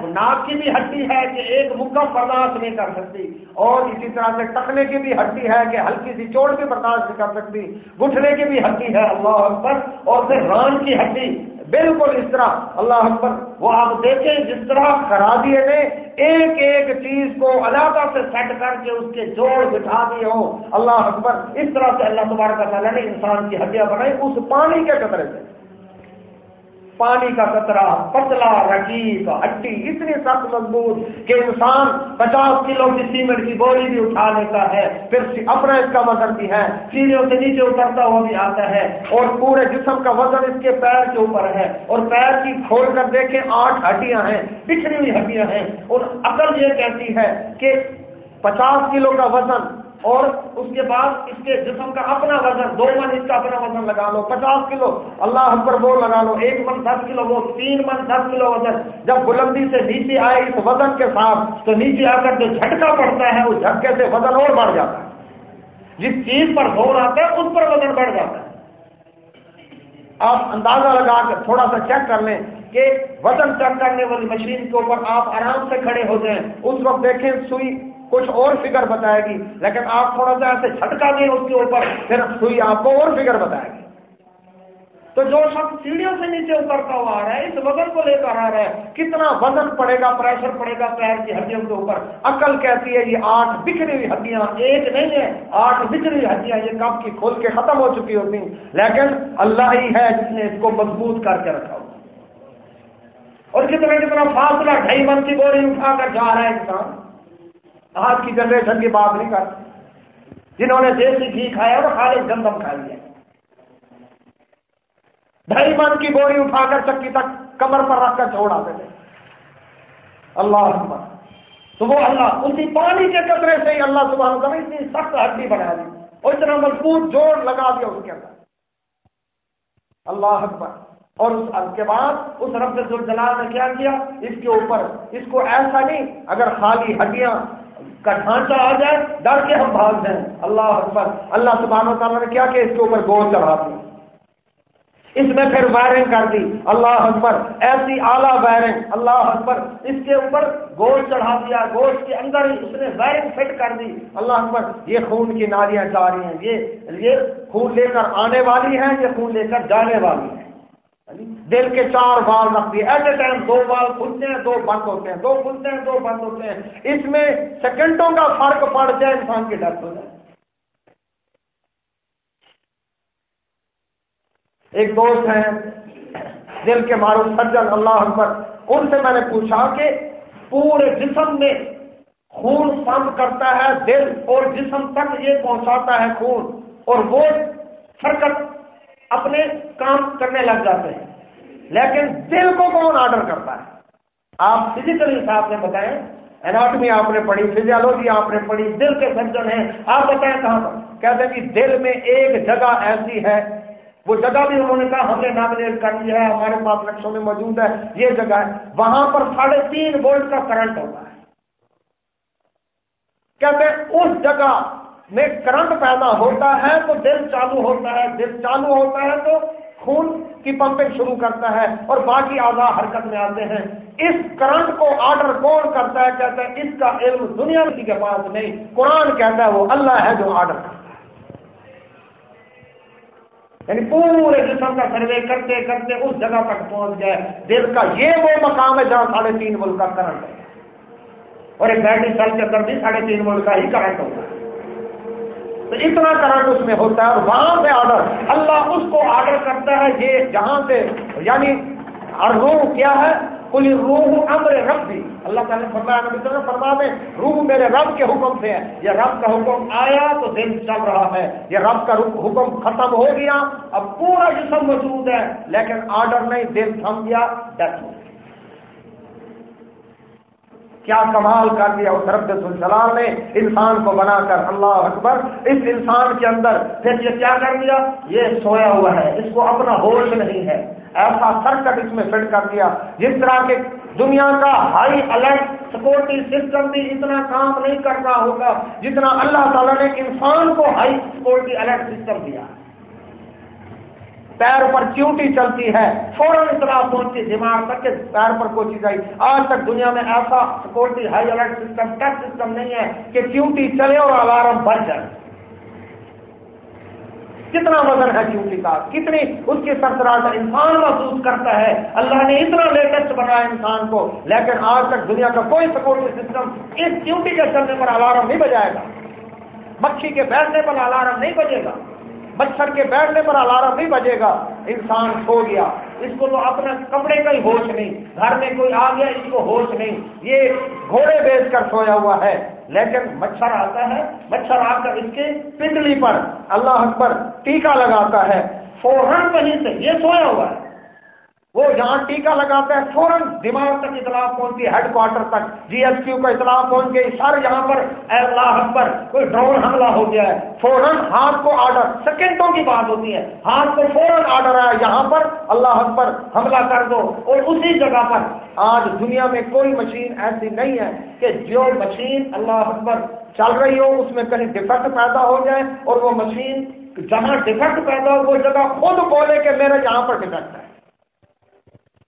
ناک کی بھی ہڈی ہے کہ ایک مکم برداشت نہیں کر سکتی، اور اسی طرح سے ٹکنے کی بھی ہڈی ہے کہ ہلکی سی چوڑ بھی برداشت نہیں کر سکتی، گٹھنے کی بھی ہڈی ہے، اللہ اکبر، اور پھر ران کی ہڈی بالکل اس طرح، اللہ اکبر، وہ آپ دیکھیں جس طرح کرا دیے نے ایک ایک چیز کو علاقہ سے سیٹ کر کے اس کے جوڑ بٹھا دیے ہوں۔ اللہ اکبر، اس طرح سے اللہ تبارک تعالیٰ نے انسان کی ہڈیاں بنائی، اس پانی کے قطرے سے۔ پانی کا قطرہ، پتلا، رقیق، ہڈی، اتنی سخت مضبوط کہ انسان پچاس کلو کی سیمنٹ کی گولی بھی اٹھا لیتا ہے۔ پھر اپنا اس کا وزن بھی ہے۔ سیڑھیوں سے نیچے اترتا ہوا بھی آتا ہے۔ اور پورے جسم کا وزن اس کے پیر کے اوپر ہے۔ اور پیر کی کھول کر دیکھیں، آٹھ ہڈیاں ہیں بکھری ہوئی ہڈیاں ہیں۔ اور عقل یہ کہتی ہے کہ پچاس کلو کا وزن اور اس کے بعد اس کے جسم کا اپنا وزن، دو من اس کا اپنا وزن لگا لو، پچاس کلو، اللہ اکبر وہ لگا لو، ایک من دس کلو، وہ تین من دس کلو وزن۔ جب بلندی سے نیچے آئے اس وزن کے ساتھ، تو نیچے آ کر جو جھٹکا پڑتا ہے، اس جھٹکے سے وزن اور بڑھ جاتا ہے۔ جس چیز پر زور آتا ہے، اس پر وزن بڑھ جاتا ہے۔ آپ اندازہ لگا کر تھوڑا سا چیک کر لیں کہ وزن چیک کرنے والی مشین کے اوپر آپ آرام سے کھڑے ہو جائیں اس وقت دیکھیں، سوئی کچھ اور فگر بتائے گی۔ لیکن آپ تھوڑا سا ایسے چھٹکا دیں اس کے اوپر، پھر سوئی آپ کو اور فگر بتائے گی۔ تو جو شخص سیڑھیوں سے نیچے اترتا ہوا آ رہا ہے، اس وزن کو لے کر آ رہا ہے، کتنا وزن پڑے گا، پریشر پڑے گا پیر کی ہڈیوں کے اوپر۔ عقل کہتی ہے، یہ آٹھ بکھری ہوئی ہڈیاں، ایک نہیں ہے آٹھ بکھری ہوئی ہڈیاں، یہ کب کی کھول کے ختم ہو چکی ہوتی لیکن اللہ ہی ہے جس نے اس کو مضبوط کر کے رکھا ہوا اور کتنا کتنا فاصلہ، ڈھائی من کی بوری اٹھا کر جا رہا ہے انسان۔ آج کی جنریشن کی بات نہیں کرتے۔ جنہوں نے دیسی گھی کھایا اور خالی گندم کھائی ہے ڈھائی من کی بوری اٹھا کر چکی تک کمر پر رکھ کر چھوڑ آتے تھے۔ اللہ اکبر۔ تو وہ اللہ، اسی پانی کے قطرے سے ہی اللہ صبح کا اتنی سخت ہڈی بنا دی، اور اتنا مضبوط جوڑ لگا دیا اس کے اندر۔ اللہ اکبر۔ اور اس کے بعد اس رب الجلال نے کیا کیا؟ اس کے اوپر، اس کو ایسا نہیں، اگر خالی ہڈیاں کا ڈھانچہ آ جائے، ڈر کے ہم بھاگ جائیں۔ اللہ اکبر۔ اللہ سبحانہ و تعالیٰ نے کیا کہ اس کے اوپر گول چڑھا دی اس میں پھر وائرنگ کر دی۔ اللہ اکبر، ایسی اعلیٰ وائرنگ۔ اللہ اکبر، اس کے اوپر گول چڑھا دیا۔ گوشت کے اندر ہی اس نے وائرنگ فٹ کر دی۔ اللہ اکبر، یہ خون کی نالیاں جا رہی ہیں۔ یہ یہ خون لے کر آنے والی ہیں، یہ خون لے کر جانے والی ہیں۔ دل کے چار بال رکھ دیے۔ ایٹ اے ٹائم دو بال کھلتے ہیں، دو بند ہوتے ہیں، دو کھلتے ہیں، دو بند ہوتے ہیں۔ اس میں سیکنڈوں کا فرق پڑ جائے انسان کی ڈیتھ ہو جائے۔ ایک دوست ہیں، دل کے معروف سجن، اللہ اکبر، ان سے میں نے پوچھا کہ پورے جسم میں خون پمپ کرتا ہے دل، اور جسم تک یہ پہنچاتا ہے خون، اور وہ فرکت اپنے کام کرنے لگ جاتے ہیں۔ لیکن دل کو کون آرڈر کرتا ہے؟ آپ فزیکل حساب سے بتائیں ایناٹمی آپ نے پڑھی فزیالوجی آپ نے پڑھی، دل کے سرجن ہیں۔ آپ بتائیں کہاں پر؟ کہتے ہیں کہ دل میں ایک جگہ ایسی ہے، وہ جگہ بھی انہوں نے کہا، ہم نے نامنیٹ کر لیا ہے، ہمارے پاس نقشوں میں موجود ہے، یہ جگہ ہے۔ وہاں پر ساڑھے تین وولٹ کا کرنٹ ہوتا ہے۔ کہتے ہیں اس جگہ میں کرنٹ پیدا ہوتا ہے تو دل چالو ہوتا ہے، دل چالو ہوتا ہے تو خون کی پمپنگ شروع کرتا ہے اور باقی اعضاء حرکت میں آتے ہیں۔ اس کرنٹ کو آرڈر کون کرتا ہے؟ کہتا ہے، اس کا علم دنیا کسی کے پاس نہیں، قرآن کہتا ہے وہ اللہ ہے جو آرڈر کرتا ہے۔ یعنی پورے جسم کا سروے کرتے کرتے اس جگہ تک پہنچ گئے دل کا یہ وہ مقام ہے جہاں ساڑھے تین ملک کا کرنٹ ہے۔ اور ایک بیٹری سال کے اندر بھی ساڑھے تین ملک کا ہی کرنٹ ہوتا ہے۔ تو اتنا کرنٹ اس میں ہوتا ہے اور وہاں سے آرڈر اللہ اس کو آرڈر کرتا ہے یہ جہاں سے یعنی روح کیا ہے؟ کل روح امر رب بھی اللہ تعالیٰ نے فرمایا، نبی فرما دیں روح میرے رب کے حکم سے ہے۔ یہ رب کا حکم آیا تو دل چل رہا ہے۔ یہ رب کا حکم ختم ہو گیا۔ اب پورا جسم موجود ہے، لیکن آرڈر نہیں دل تھم گیا ڈیتھ ہو کیا کمال کر دیا اس رب الجلال نے انسان کو بنا کر اللہ اکبر اس انسان کے اندر پھر یہ کیا کر دیا یہ سویا ہوا ہے اس کو اپنا ہوش نہیں ہے ایسا سرکٹ اس میں فٹ کر دیا جس طرح کے دنیا کا ہائی الرٹ سیکورٹی سسٹم بھی اتنا کام نہیں کر رہا ہوگا جتنا اللہ تعالیٰ نے انسان کو ہائی سیکورٹی الرٹ سسٹم دیا پیر پر چیوٹی چلتی ہے، فوراً اطلاع پہنچتی دماغ تک کے پیر پر کوئی چیز آئی آج تک دنیا میں ایسا security high alert system touch system نہیں ہے کہ چیوٹی چلے اور الارم بن جائے۔ کتنا وزن ہے چونٹی کا؟ کتنی اس کی سرسراہٹ انسان محسوس کرتا ہے۔ اللہ نے اتنا لیٹسٹ بنایا انسان کو، لیکن آج تک دنیا کا کوئی سیکورٹی سسٹم اس چونٹی کے چلنے پر الارم نہیں بجائے گا۔ مکھی کے بیٹھنے پر الارم نہیں بجے گا۔ مچھر کے بیٹھنے پر الارم نہیں بجے گا۔ انسان سو گیا۔ اس کو تو اپنا کپڑے کا ہی ہوش نہیں۔ گھر میں کوئی آ گیا، اس کو ہوش نہیں۔ یہ گھوڑے بیچ کر سویا ہوا ہے۔ لیکن مچھر آتا ہے۔ مچھر آ کر اس کے پنڈلی پر، اللہ پر ٹیکا لگاتا ہے۔ فوراً کہیں سے یہ سویا ہوا ہے۔ وہ جہاں ٹیکا لگاتا ہے فوراً دماغ تک اطلاع پہنچتی ہے ہیڈ کوارٹر تک جی ایس کیو کا اطلاع پہنچ گئی سر یہاں پر، اللہ پر کوئی ڈرون حملہ ہو گیا ہے، فوراً ہاتھ کو آرڈر سیکنڈوں کی بات ہوتی ہے، ہاتھ کو فوراً آرڈر آیا، یہاں پر اللہ پر حملہ کر دو، اور اسی جگہ پر آج دنیا میں کوئی مشین ایسی نہیں ہے کہ جو مشین اللہ پر چل رہی ہو، اس میں کہیں ڈیفیکٹ پیدا ہو جائے، اور وہ مشین جہاں ڈیفیکٹ پیدا ہو، وہ جگہ خود بولے کہ میرے یہاں پر ڈیفیکٹ ہے۔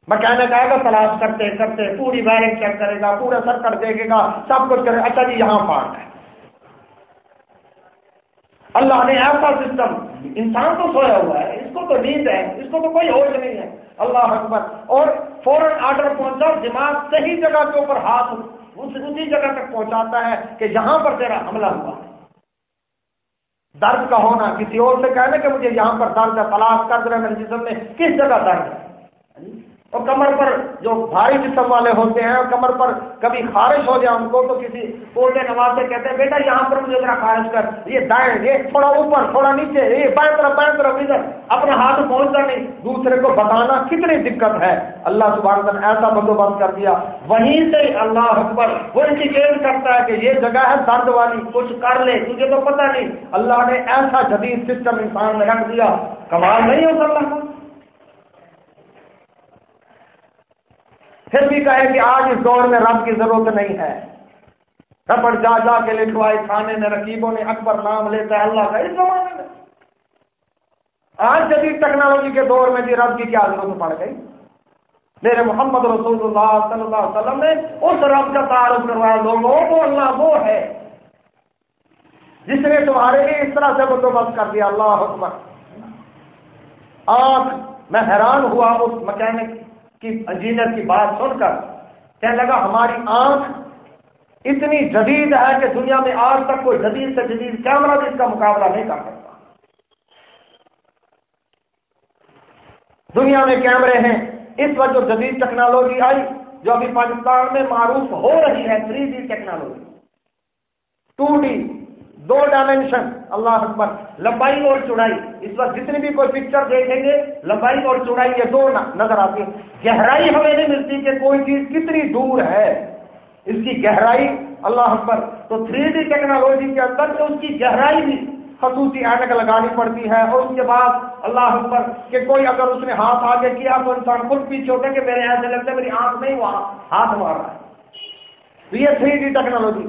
مکینک آئے گا تلاش کرتے کرتے پوری وائرنگ چیک کرے گا، پورا سر دیکھے گا، سب کچھ کرے اچھا جی یہاں پارٹ ہے۔ اللہ نے ایسا سسٹم انسان تو سویا ہوا ہے، اس کو تو نیند ہے، اس کو تو کوئی ہوش نہیں ہے۔ اللہ اکبر۔ اور فوراً آرڈر پہنچا دماغ صحیح جگہ کے اوپر ہاتھ اسی جگہ تک پہنچاتا ہے کہ یہاں پر تیرا حملہ ہوا۔ ہے درد کا ہونا، کسی اور سے کہنے کہ مجھے یہاں پر درد ہے، تلاش کر رہے میرے جسم میں، کس جگہ درد ہے؟ اور کمر پر جو بھاری جسم والے ہوتے ہیں، اور کمر پر کبھی خارش ہو جائے ان کو، تو کسی کوٹے نواز سے کہتے ہیں، بیٹا، یہاں پر مجھے ذرا خارش کر۔ یہ دائیں، یہ تھوڑا اوپر، تھوڑا نیچے، یہ بائیں طرف بائیں طرف، ادھر۔ اپنا ہاتھ پہنچتا نہیں، دوسرے کو بتانا کتنی دقت ہے۔ اللہ سبحانہ ایسا بندوبست کر دیا۔ وہیں سے اللہ اکبر وہ انڈیکیٹ کرتا ہے کہ یہ جگہ ہے درد والی، کچھ کر لے، تجھے تو پتہ نہیں۔ اللہ نے ایسا جدید سسٹم انسان میں رکھ دیا۔ کمال نہیں ہو سکتا۔ پھر بھی کہے کہ آج اس دور میں رب کی ضرورت نہیں ہے۔ ربڑ جا جا کے لکھوائے کھانے میں رقیبوں نے اکبر نام لیتا ہے اللہ کا اس زمانے میں۔ آج جدید ٹیکنالوجی کے دور میں بھی رب کی کیا ضرورت پڑ گئی۔ میرے محمد رسول اللہ صلی اللہ علیہ وسلم نے اس رب کا تعارف کروایا، لوگوں وہ اللہ وہ ہے۔ جس نے تمہارے لیے اس طرح سے بندوبست کر دیا، اللہ حکمت آنکھ میں حیران ہوا اس مکینک کی انجینئر کی بات سن کر کہنے لگا، ہماری آنکھ اتنی جدید ہے کہ دنیا میں آج تک کوئی جدید سے جدید کیمرہ بھی اس کا مقابلہ نہیں کر سکتا۔ دنیا میں کیمرے ہیں۔ اس وقت جو جدید ٹیکنالوجی آئی، جو ابھی پاکستان میں معروف ہو رہی ہے، three D technology. Two D دو ڈائمینشن اللہ اکبر، لمبائی اور چوڑائی۔ اس وقت جتنی بھی کوئی پکچر دیکھیں گے، لمبائی اور چوڑائی یہ دو نظر آتی ہے گہرائی ہمیں نہیں ملتی کہ کوئی چیز کتنی دور ہے۔ اس کی گہرائی اللہ اکبر، تو تھری ڈی ٹیکنالوجی کے اندر اس کی گہرائی بھی خصوصی اینک لگانی پڑتی ہے اور اس کے بعد اللہ اکبر کہ کوئی اگر اس نے ہاتھ آگے کیا تو انسان خود پیچھے ہوتا کہ میرے ایسے لگتا ہے میری آنکھ نہیں وہاں ہاتھ مار رہا ہے۔ یہ تھری ڈی ٹیکنالوجی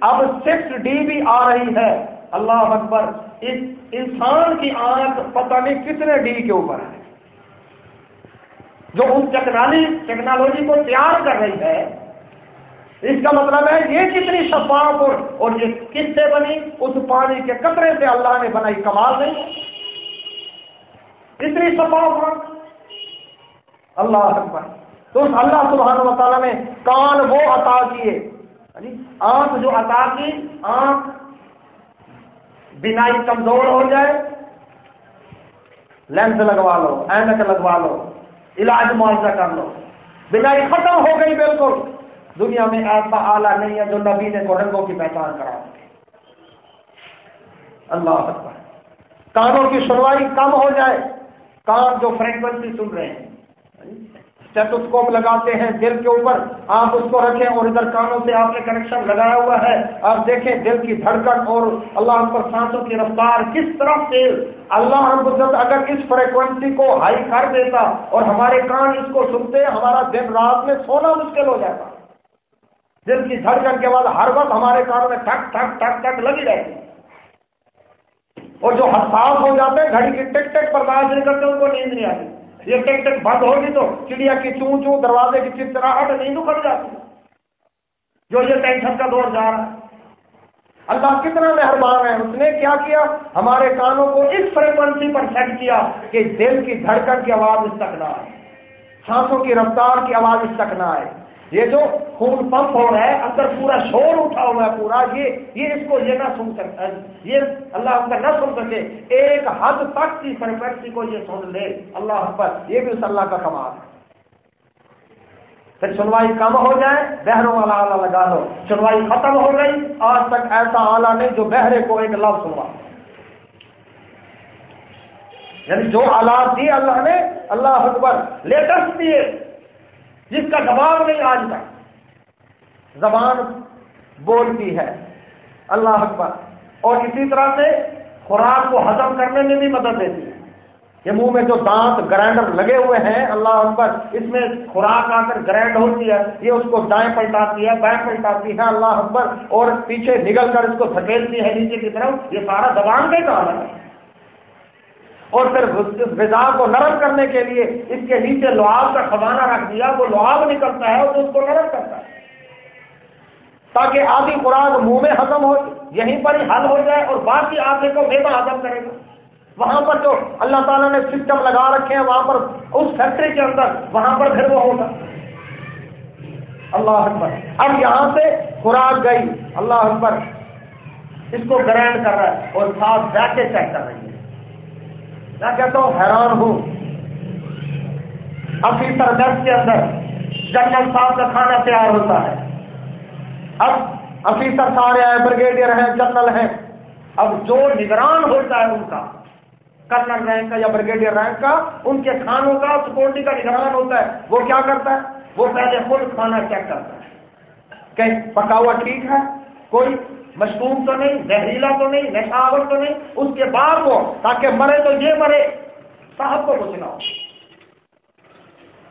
اب سکس ڈی بھی آ رہی ہے۔ اللہ اکبر، اس انسان کی آنکھ پتہ نہیں کتنے ڈی کے اوپر ہے۔ جو اس ٹیکنالوجی کو تیار کر رہی ہے، اس کا مطلب ہے یہ کتنی شفاف اور اور یہ کس سے بنی؟ اس پانی کے قطرے سے اللہ نے بنائی کمال نہیں۔ اتنی شفاف اللہ اکبر۔ تو اس اللہ سبحانہ و تعالیٰ نے کان وہ عطا کیے۔ یعنی آنکھ جو عطا کی، آنکھ بینائی کمزور ہو جائے۔ لینس لگوا لو، اینک لگوا لو۔ علاج معاوضہ کر لو۔ بلائی ختم ہو گئی بالکل۔ دنیا میں ایسا آلہ نہیں ہے جو نبی نے کو رنگوں کی پہچان کرا دے اللہ اکبر۔ کانوں کی سنوائی کم ہو جائے۔ کان جو فریکوینسی سن رہے ہیں۔ اسٹیٹوسکوپ لگاتے ہیں، دل کے اوپر آپ اس کو رکھیں اور ادھر کانوں سے آپ نے کنیکشن لگایا ہوا ہے۔ آپ دیکھیں دل کی دھڑکن اور اللہ پر سانسوں کی رفتار کس طرح سے اللہ العزت اگر اس فریکوینسی کو ہائی کر دیتا اور ہمارے کان اس کو سنتے، ہمارا دن رات میں سونا مشکل ہو جاتا۔ دل کی دھڑکن کے بعد ہر وقت ہمارے کانوں میں ٹھک ٹھک ٹھک ٹھک لگی رہتی۔ اور جو حساس ہو جاتے ہیں، گھڑی کی ٹک ٹک برداشت نہیں کرتے، ان کو نیند نہیں آتی۔ یہ ٹک ٹک بند ہوگی تو چڑیا کی چون چون دروازے کی چراہٹ نہیں اکھڑ جاتی جو یہ ٹینشن کا دور جا رہا ہے۔ اللہ کتنا مہربان ہے، اس نے کیا کیا؟ ہمارے کانوں کو اس فریکوینسی پر سیٹ کیا کہ دل کی دھڑکن کی آواز اس تک نہ آئے۔ سانسوں کی رفتار کی آواز اس تک نہ آئے۔ یہ جو خون پمپ ہو رہا ہے، اندر پورا شور اٹھا ہوا ہے، پورا یہ یہ اس کو یہ نہ سن سکتا یہ اللہ اندر نہ سن سکے۔ ایک حد تک کی پرفیکٹی کو یہ سن لے۔ اللہ پر یہ بھی اس اللہ کا کمال ہے۔ پھر سنوائی کم ہو جائے، بہروں والا آلہ لگا دو سنوائی ختم ہو گئی، آج تک ایسا آلہ نہیں جو بہرے کو ایک لفظ سنوا یعنی جو آلات دیے اللہ نے، اللہ اکبر لیٹسٹ دیے۔ جس کا دباؤ نہیں آج تک۔ زبان بولتی ہے۔ اللہ اکبر۔ اور اسی طرح سے خوراک کو ہضم کرنے میں بھی مدد دیتی ہے۔ یہ منہ میں جو دانت گرائنڈر لگے ہوئے ہیں، اللہ اکبر، اس میں خوراک آ کر گرائنڈ ہوتی ہے۔ یہ اس کو دائیں پلٹاتی ہے، بائیں پلٹاتی ہے، اللہ اکبر۔ اور پیچھے نگل کر اس کو دھکیلتی ہے، نیچے کی طرف۔ یہ سارا زبان کا کام ہے۔ اور پھر غذا کو نرم کرنے کے لیے اس کے نیچے لوہاب کا خزانہ رکھ دیا، وہ لوہاب نکلتا ہے اور اس کو نرم کرتا ہے۔ تاکہ آدھی خوراک منہ میں ہضم ہو یہیں پر ہی حل ہو جائے اور باقی آدھے کو میدا ہضم کرے گا۔ وہاں پر جو اللہ تعالیٰ نے سسٹم لگا رکھے ہیں، وہاں پر اس فیکٹری کے اندر، وہاں پر پھر وہ ہوگا اللہ اکبر۔ اب یہاں سے خوراک گئی، اللہ اکبر۔ اس کو گرینڈ کر رہا ہے اور ساتھ بیٹھے چیک کر رہی ہے۔ میں کہتا ہوں حیران ہوں۔ افیسر دس کے اندر جنرل صاحب کا کھانا تیار ہوتا ہے۔ اب افیسر سارے آئے، بریگیڈیئر ہیں، جنرل ہیں۔ اب جو نگران ہوتا ہے ان کا کرنل رینک کا یا بریگیڈیئر رینک کا، ان کے کھانوں کا سکورٹی کا نگران ہوتا ہے۔ وہ کیا کرتا ہے؟ وہ پہلے خود کھانا چیک کرتا ہے۔ کہ پکا ہوا ٹھیک ہے؟ کوئی مشروم تو نہیں، زہریلا تو نہیں، نشاور تو نہیں، اس کے بعد وہ، تاکہ مرے تو یہ مرے، صاحب کو کچھ نہ ہو۔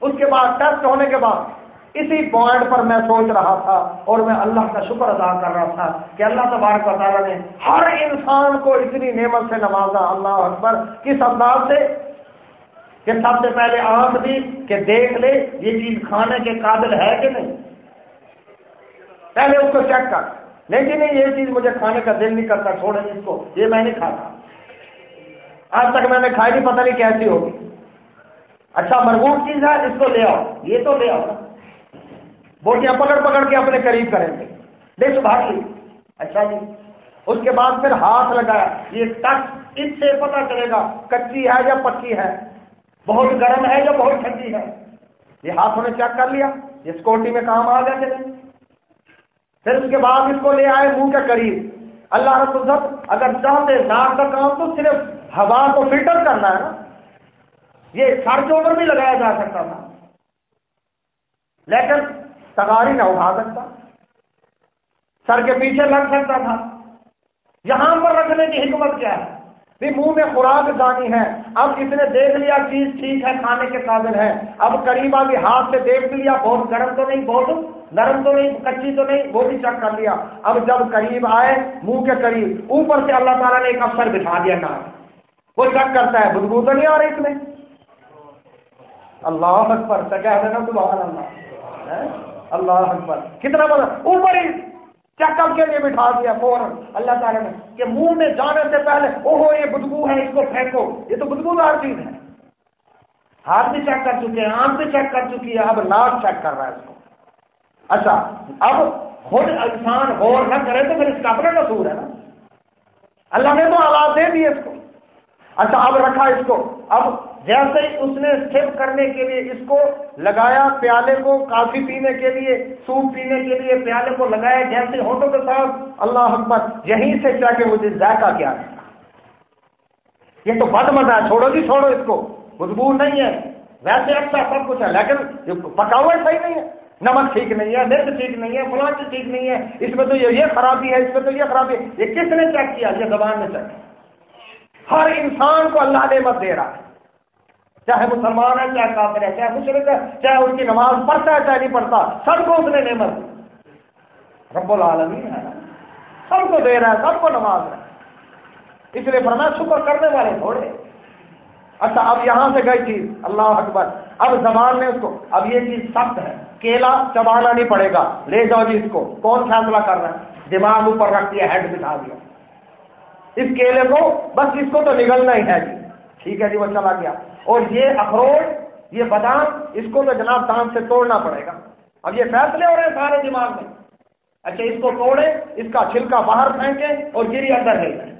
اس کے بعد ٹیسٹ ہونے کے بعد اسی پوائنٹ پر میں سوچ رہا تھا اور میں اللہ کا شکر ادا کر رہا تھا کہ اللہ تبارک و تعالیٰ نے ہر انسان کو اتنی نعمت سے نوازا۔ اللہ اکبر، کس انداز سے؟ کہ سب سے پہلے آنکھ دی کہ دیکھ لے، یہ چیز کھانے کے قابل ہے کہ نہیں؟ پہلے اس کو چیک کر۔ لیکن یہ چیز مجھے کھانے کا دل نہیں کرتا چھوڑے اس کو۔ یہ میں نہیں کھاتا۔ آج تک میں نے کھائی نہیں پتہ نہیں کیسی ہوگی۔ اچھا مربوط چیز ہے، اس کو لے آؤ۔ یہ تو لے آؤ۔ بوٹیاں پکڑ پکڑ کے اپنے قریب کریں گے۔ دیکھ بھاگ لی۔ اچھا جی۔ اس کے بعد پھر ہاتھ لگایا۔ یہ ٹچ اس سے پتا چلے گا، کچی ہے یا پکی ہے۔ بہت گرم ہے یا بہت ٹھنڈی ہے۔ یہ ہاتھوں نے چیک کر لیا۔ یہ سکوٹی میں کام آ گیا کہ نہیں؟ پھر اس کے بعد اس کو لے آئے منہ کے قریب۔ اللہ رب العزت اگر چاہتے ناک کا کام تو صرف ہوا کو فلٹر کرنا ہے نا۔ یہ سر کے اوپر بھی لگایا جا سکتا تھا۔ لیکن تگاری نہ اٹھا سکتا۔ سر کے پیچھے لگ سکتا تھا۔ یہاں پر رکھنے کی حکمت کیا ہے؟ منہ میں خوراک دانی ہے۔ اب اس نے دیکھ لیا چیز ٹھیک ہے، کھانے کے قابل ہے۔ اب قریب بھی ہاتھ سے دیکھ لیا، بہت گرم تو نہیں، بہت نرم تو نہیں، کچی تو نہیں، وہ بھی چیک کر لیا۔ اب جب قریب آئے، منہ کے قریب، اوپر سے اللہ تعالیٰ نے ایک افسر بٹھا دیا نا وہ چیک کرتا ہے، بدبو تو نہیں آ رہی اس میں؟ اللہ اکبر کیا اللہ۔ ہاں؟ اللہ اکبر۔ کتنا بڑا، اوپر ہی چیک اپ کے لیے بٹھا دیا، فوراً۔ اللہ تعالیٰ نے کہ منہ میں جانے سے پہلے، اوہو، یہ بدبو ہے، اس کو پھینکو۔ یہ تو بدبو دار چیز ہے۔ ہاتھ بھی چیک کر چکے ہیں آنکھ بھی چیک کر چکی ہے، اب ناک چیک کر رہا ہے اس کو۔ اچھا اب خود انسان غور نہ کرے تو پھر اس کا اپنا قصور ہے نا۔ اللہ نے تو آواز دے دی اس کو۔ اچھا اب رکھا اس کو۔ اب جیسے اس نے اسٹیپ کرنے کے لیے اس کو لگایا، پیالے کو کافی پینے کے لیے، سوپ پینے کے لیے پیالے کو لگایا، جیسے ہوٹوں کے ساتھ اللہ حکمت یہیں سے چاہ کے مجھے ذائقہ کیا۔ یہ تو بد مزہ ہے، چھوڑو جی چھوڑو اس کو۔ بدبو نہیں ہے۔ ویسے اچھا سب کچھ ہے، لیکن پکا ہوا صحیح نہیں ہے۔ نمک ٹھیک نہیں ہے، مرچ ٹھیک نہیں ہے، فلاں ٹھیک نہیں ہے۔ اس میں تو یہ خرابی ہے، اس میں تو یہ خرابی ہے۔ یہ کس نے چیک کیا؟ یہ زبان نے چیک ہر انسان کو اللہ نعمت دے رہا۔ ہے چاہے مسلمان ہے، چاہے کافر ہے، چاہے مشرق ہے، چاہے اس کی نماز پڑھتا ہے، چاہے نہیں پڑھتا، سب کو اس نے نعمت رب العالمین ہے۔ سب کو دے رہا ہے، سب کو نماز ہے۔ اس لیے فرمایا، شکر کرنے والے تھوڑے۔ اچھا اب یہاں سے گئی چیز۔ اللہ اکبر۔ اب زبان میں اس کو اب یہ چیز سخت ہے۔ کیلا چبانا نہیں پڑے گا۔ لے جاؤ جی اس کو۔ کون فیصلہ کر رہا ہے؟ دماغ اوپر رکھ دیا ہیڈ بٹھا دیا۔ اس کیلے کو بس اس کو تو نگلنا ہی ہے جی۔ ٹھیک ہے جی وہ چلا گیا۔ اور یہ اخروٹ، یہ بادام، اس کو تو جناب دان سے توڑنا پڑے گا۔ اب یہ فیصلے ہو رہے ہیں سارے دماغ میں۔ اچھا اس کو توڑے، اس کا چھلکا باہر پھینکے اور گری اندر ہے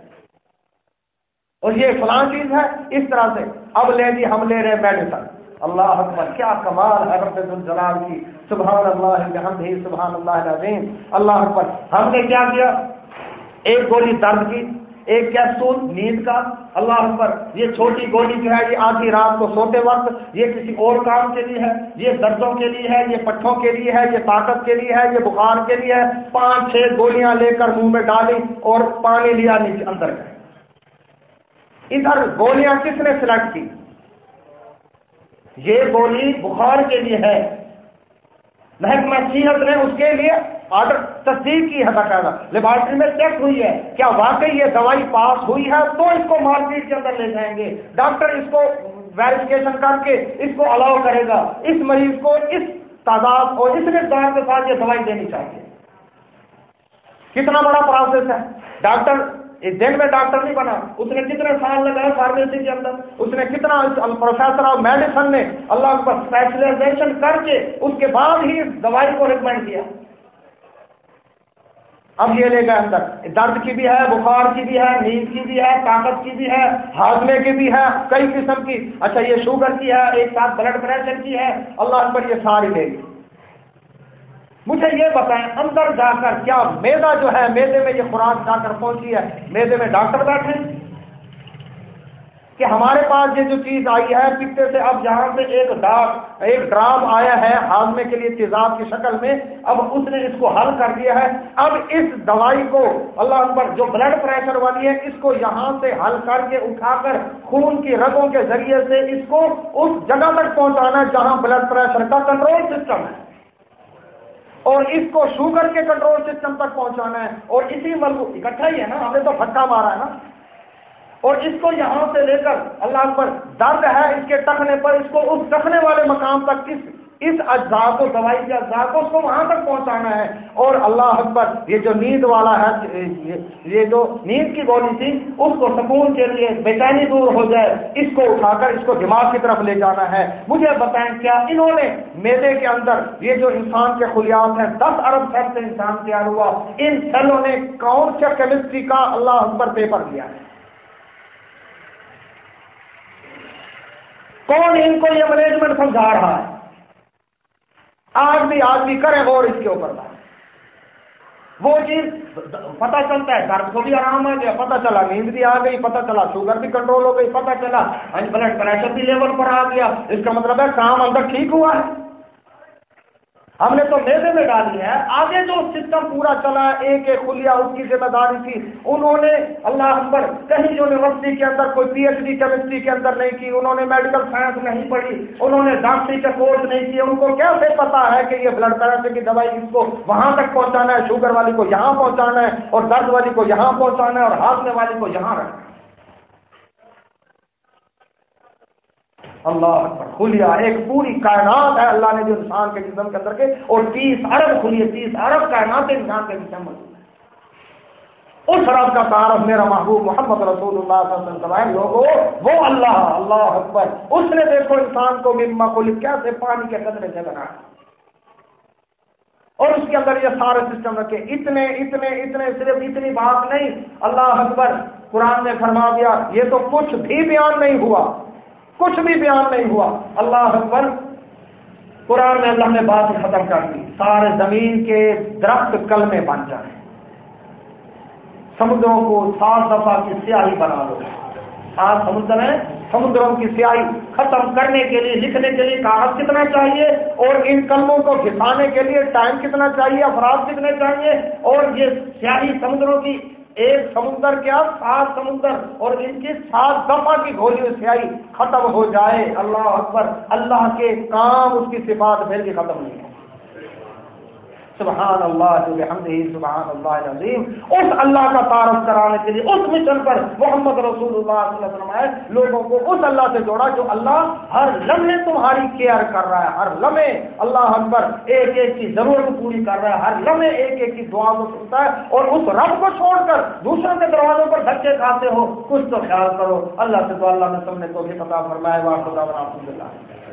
اور یہ فلاں چیز ہے، اس طرح سے۔ اب لے جی ہم لے رہے میڈیسن اللہ اکبر، کیا کمال ہے رب الجلال کی، سبحان اللہ ہم سبحان اللہ العظیم۔ اللہ اکبر، ہم نے کیا کیا؟ ایک گولی درد کی، ایک کیپسول نیند کا۔ اللہ اکبر، یہ چھوٹی گولی جو ہے، یہ آدھی رات کو سوتے وقت، یہ کسی اور کام کے لیے ہے، یہ دردوں کے لیے ہے، یہ پٹھوں کے لیے ہے، یہ طاقت کے لیے ہے، یہ بخار کے لیے ہے۔ پانچ چھ گولیاں لے کر منہ میں ڈالی اور پانی لیا نیچے اندر گئے۔ ادھر گولیاں کس نے سلیکٹ کی؟ یہ گولی بخار کے لیے ہے۔ محکمہ صحت نے اس کے لیے آرڈر تصدیق کی ہے باقاعدہ لیبارٹری میں چیک ہوئی ہے۔ کیا واقعی یہ دوائی پاس ہوئی ہے؟ تو اس کو مارکیٹ کے اندر لے جائیں گے۔ ڈاکٹر اس کو ویریفکیشن کر کے اس کو الاؤ کرے گا۔ اس مریض کو اس تعداد اور اس مقدار کے ساتھ یہ دوائی دینی چاہیے۔ کتنا بڑا پروسیس ہے؟ ڈاکٹر ایک دن میں ڈاکٹر نہیں بنا۔ اس نے کتنے سال لگائے فارمیسی کے اندر۔ اس نے کتنا پروفیسر آف میڈیسن نے اللہ پر اسپیشلائزیشن کر کے اس کے بعد ہی دوائی کو ریکمینڈ کیا۔ اب یہ لے گئے اندر۔ درد کی بھی ہے، بخار کی بھی ہے، نیند کی بھی ہے، طاقت کی بھی ہے، ہاضمے کی بھی ہے، کئی قسم کی۔ اچھا یہ شوگر کی ہے، ایک ساتھ بلڈ پریشر کی ہے۔ اللہ پر یہ ساری لے گی مجھے یہ بتائیں، اندر جا کر کیا میدا جو ہے، میدے میں یہ خوراک جا کر پہنچی ہے؟ میدے میں ڈاکٹر بیٹھے۔ کہ ہمارے پاس یہ جو چیز آئی ہے، پتے سے اب جہاں سے ایک ڈاک ایک ڈرام آیا ہے ہاضمے کے لیے تیزاب کی شکل میں۔ اب اس نے اس کو حل کر دیا ہے۔ اب اس دوائی کو اللہ اکبر، جو بلڈ پریشر والی ہے، اس کو یہاں سے حل کر کے اٹھا کر خون کی رگوں کے ذریعے سے اس کو اس جگہ تک پہنچانا جہاں بلڈ پریشر کا کنٹرول سسٹم ہے۔ اور اس کو شوگر کے کنٹرول سسٹم تک پہنچانا ہے اور اسی ملک اکٹھا ہی ہے نا، ہم نے تو پھٹا مارا ہے نا۔ اور اس کو یہاں سے لے کر اللہ پر درد ہے اس کے ٹکنے پر، اس کو اس ٹکنے والے مقام تک کس اس اجزاء کو، دوائی کے اجزاء کو اس کو وہاں تک پہنچانا ہے۔ اور اللہ اکبر، یہ جو نیند والا ہے، یہ جو نیند کی گولی تھی، اس کو سکون کے لیے بے چینی دور ہو جائے، اس کو اٹھا کر، اس کو دماغ کی طرف لے جانا ہے۔ مجھے بتائیں کیا انہوں نے میدے کے اندر، یہ جو انسان کے خلیات ہیں، دس ارب سیل سے انسان تیار ہوا، ان سیلوں نے کون سے کیمسٹری کا اللہ اکبر پیپر دیا ہے؟ کون ان کو یہ مینجمنٹ سمجھا رہا ہے؟ آج بھی آدمی کرے غور اس کے اوپر بات۔ وہ چیز پتہ چلتا ہے، درد کو بھی آرام آ گیا پتہ چلا نیند بھی آ گئی، پتہ چلا شوگر بھی کنٹرول ہو گئی، پتہ چلا بلڈ پریشر بھی لیول پر آ گیا۔ اس کا مطلب ہے کام اندر ٹھیک ہوا ہے۔ ہم نے تو میدے میں ڈالی ہے۔ آگے جو سسٹم پورا چلا ایک ایک خلیا اس کی ذمہ داری تھی۔ انہوں نے اللہ اکبر، کہیں یونیورسٹی کے اندر کوئی پی ایچ ڈی، کیمسٹری کے اندر نہیں کی، انہوں نے میڈیکل سائنس نہیں پڑھی، انہوں نے ڈاکٹری کا کورس نہیں کیا ان کو کیسے پتا ہے کہ یہ بلڈ پریشر کی دوائی اس کو وہاں تک پہنچانا ہے، شوگر والی کو یہاں پہنچانا ہے اور درد والی کو یہاں پہنچانا ہے اور ہاتھ والی کو یہاں رکھنا ہے؟ اللہ کھلیا ایک پوری کائنات ہے اللہ نے جو انسان کے جسم کے اندر کے، اور تیس ارب کھلی تیس ارب کائنات انسان کے جسم میں اس رب کا تعارف میرا محبوب محمد رسول اللہ صلی اللہ علیہ وسلم لوگوں وہ اللہ اللہ اکبر۔ اس نے دیکھو انسان کو مما کو کیسے پانی کے قدرے سے بنا اور اس کے اندر یہ سارے سسٹم رکھے۔ اتنے اتنے اتنے، صرف اتنی بات نہیں۔ اللہ اکبر، قرآن نے فرما دیا، یہ تو کچھ بھی بیان نہیں ہوا۔ کچھ بھی بیان نہیں ہوا۔ اللہ اکبر، قرآن میں اللہ نے بات ختم کر دی۔ سارے زمین کے درخت کل میں بن جائیں۔ سمندروں کو سات دفعہ کی سیاہی بنا دو۔ سات سمندر ہیں، سمندروں کی سیاہی ختم کرنے کے لیے، لکھنے کے لیے کاغذ کتنا چاہیے اور ان کلموں کو گھسانے کے لیے ٹائم کتنا چاہیے، افراد کتنے چاہیے اور یہ سیاہی سمندروں کی ایک سمندر کیا سات سمندر، اور ان کی سات دفعہ کی گولیوں سے آئی، ختم ہو جائے، اللہ اکبر، اللہ کے کام اس کی صفات پھر بھی ختم نہیں ہے سبحان اللہ سبحان اللہ عظیم اس اللہ کا تعارف کرانے کے لیے، اس مشن پر محمد رسول اللہ صلی اللہ علیہ وسلم ہے لوگوں کو اس اللہ سے جوڑا جو اللہ ہر لمحے تمہاری کیئر کر رہا ہے، ہر لمحے اللہ اکبر ایک ایک کی ضرورت پوری کر رہا ہے، ہر لمحے ایک ایک کی دعا کو سنتا ہے اور اس رب کو چھوڑ کر دوسروں کے دروازوں پر دھکے کھاتے ہو، کچھ تو خیال کرو۔ اللہ سے تو اللہ نے سب نے تو بھی پتا فرمایا خدا الحمد اللہ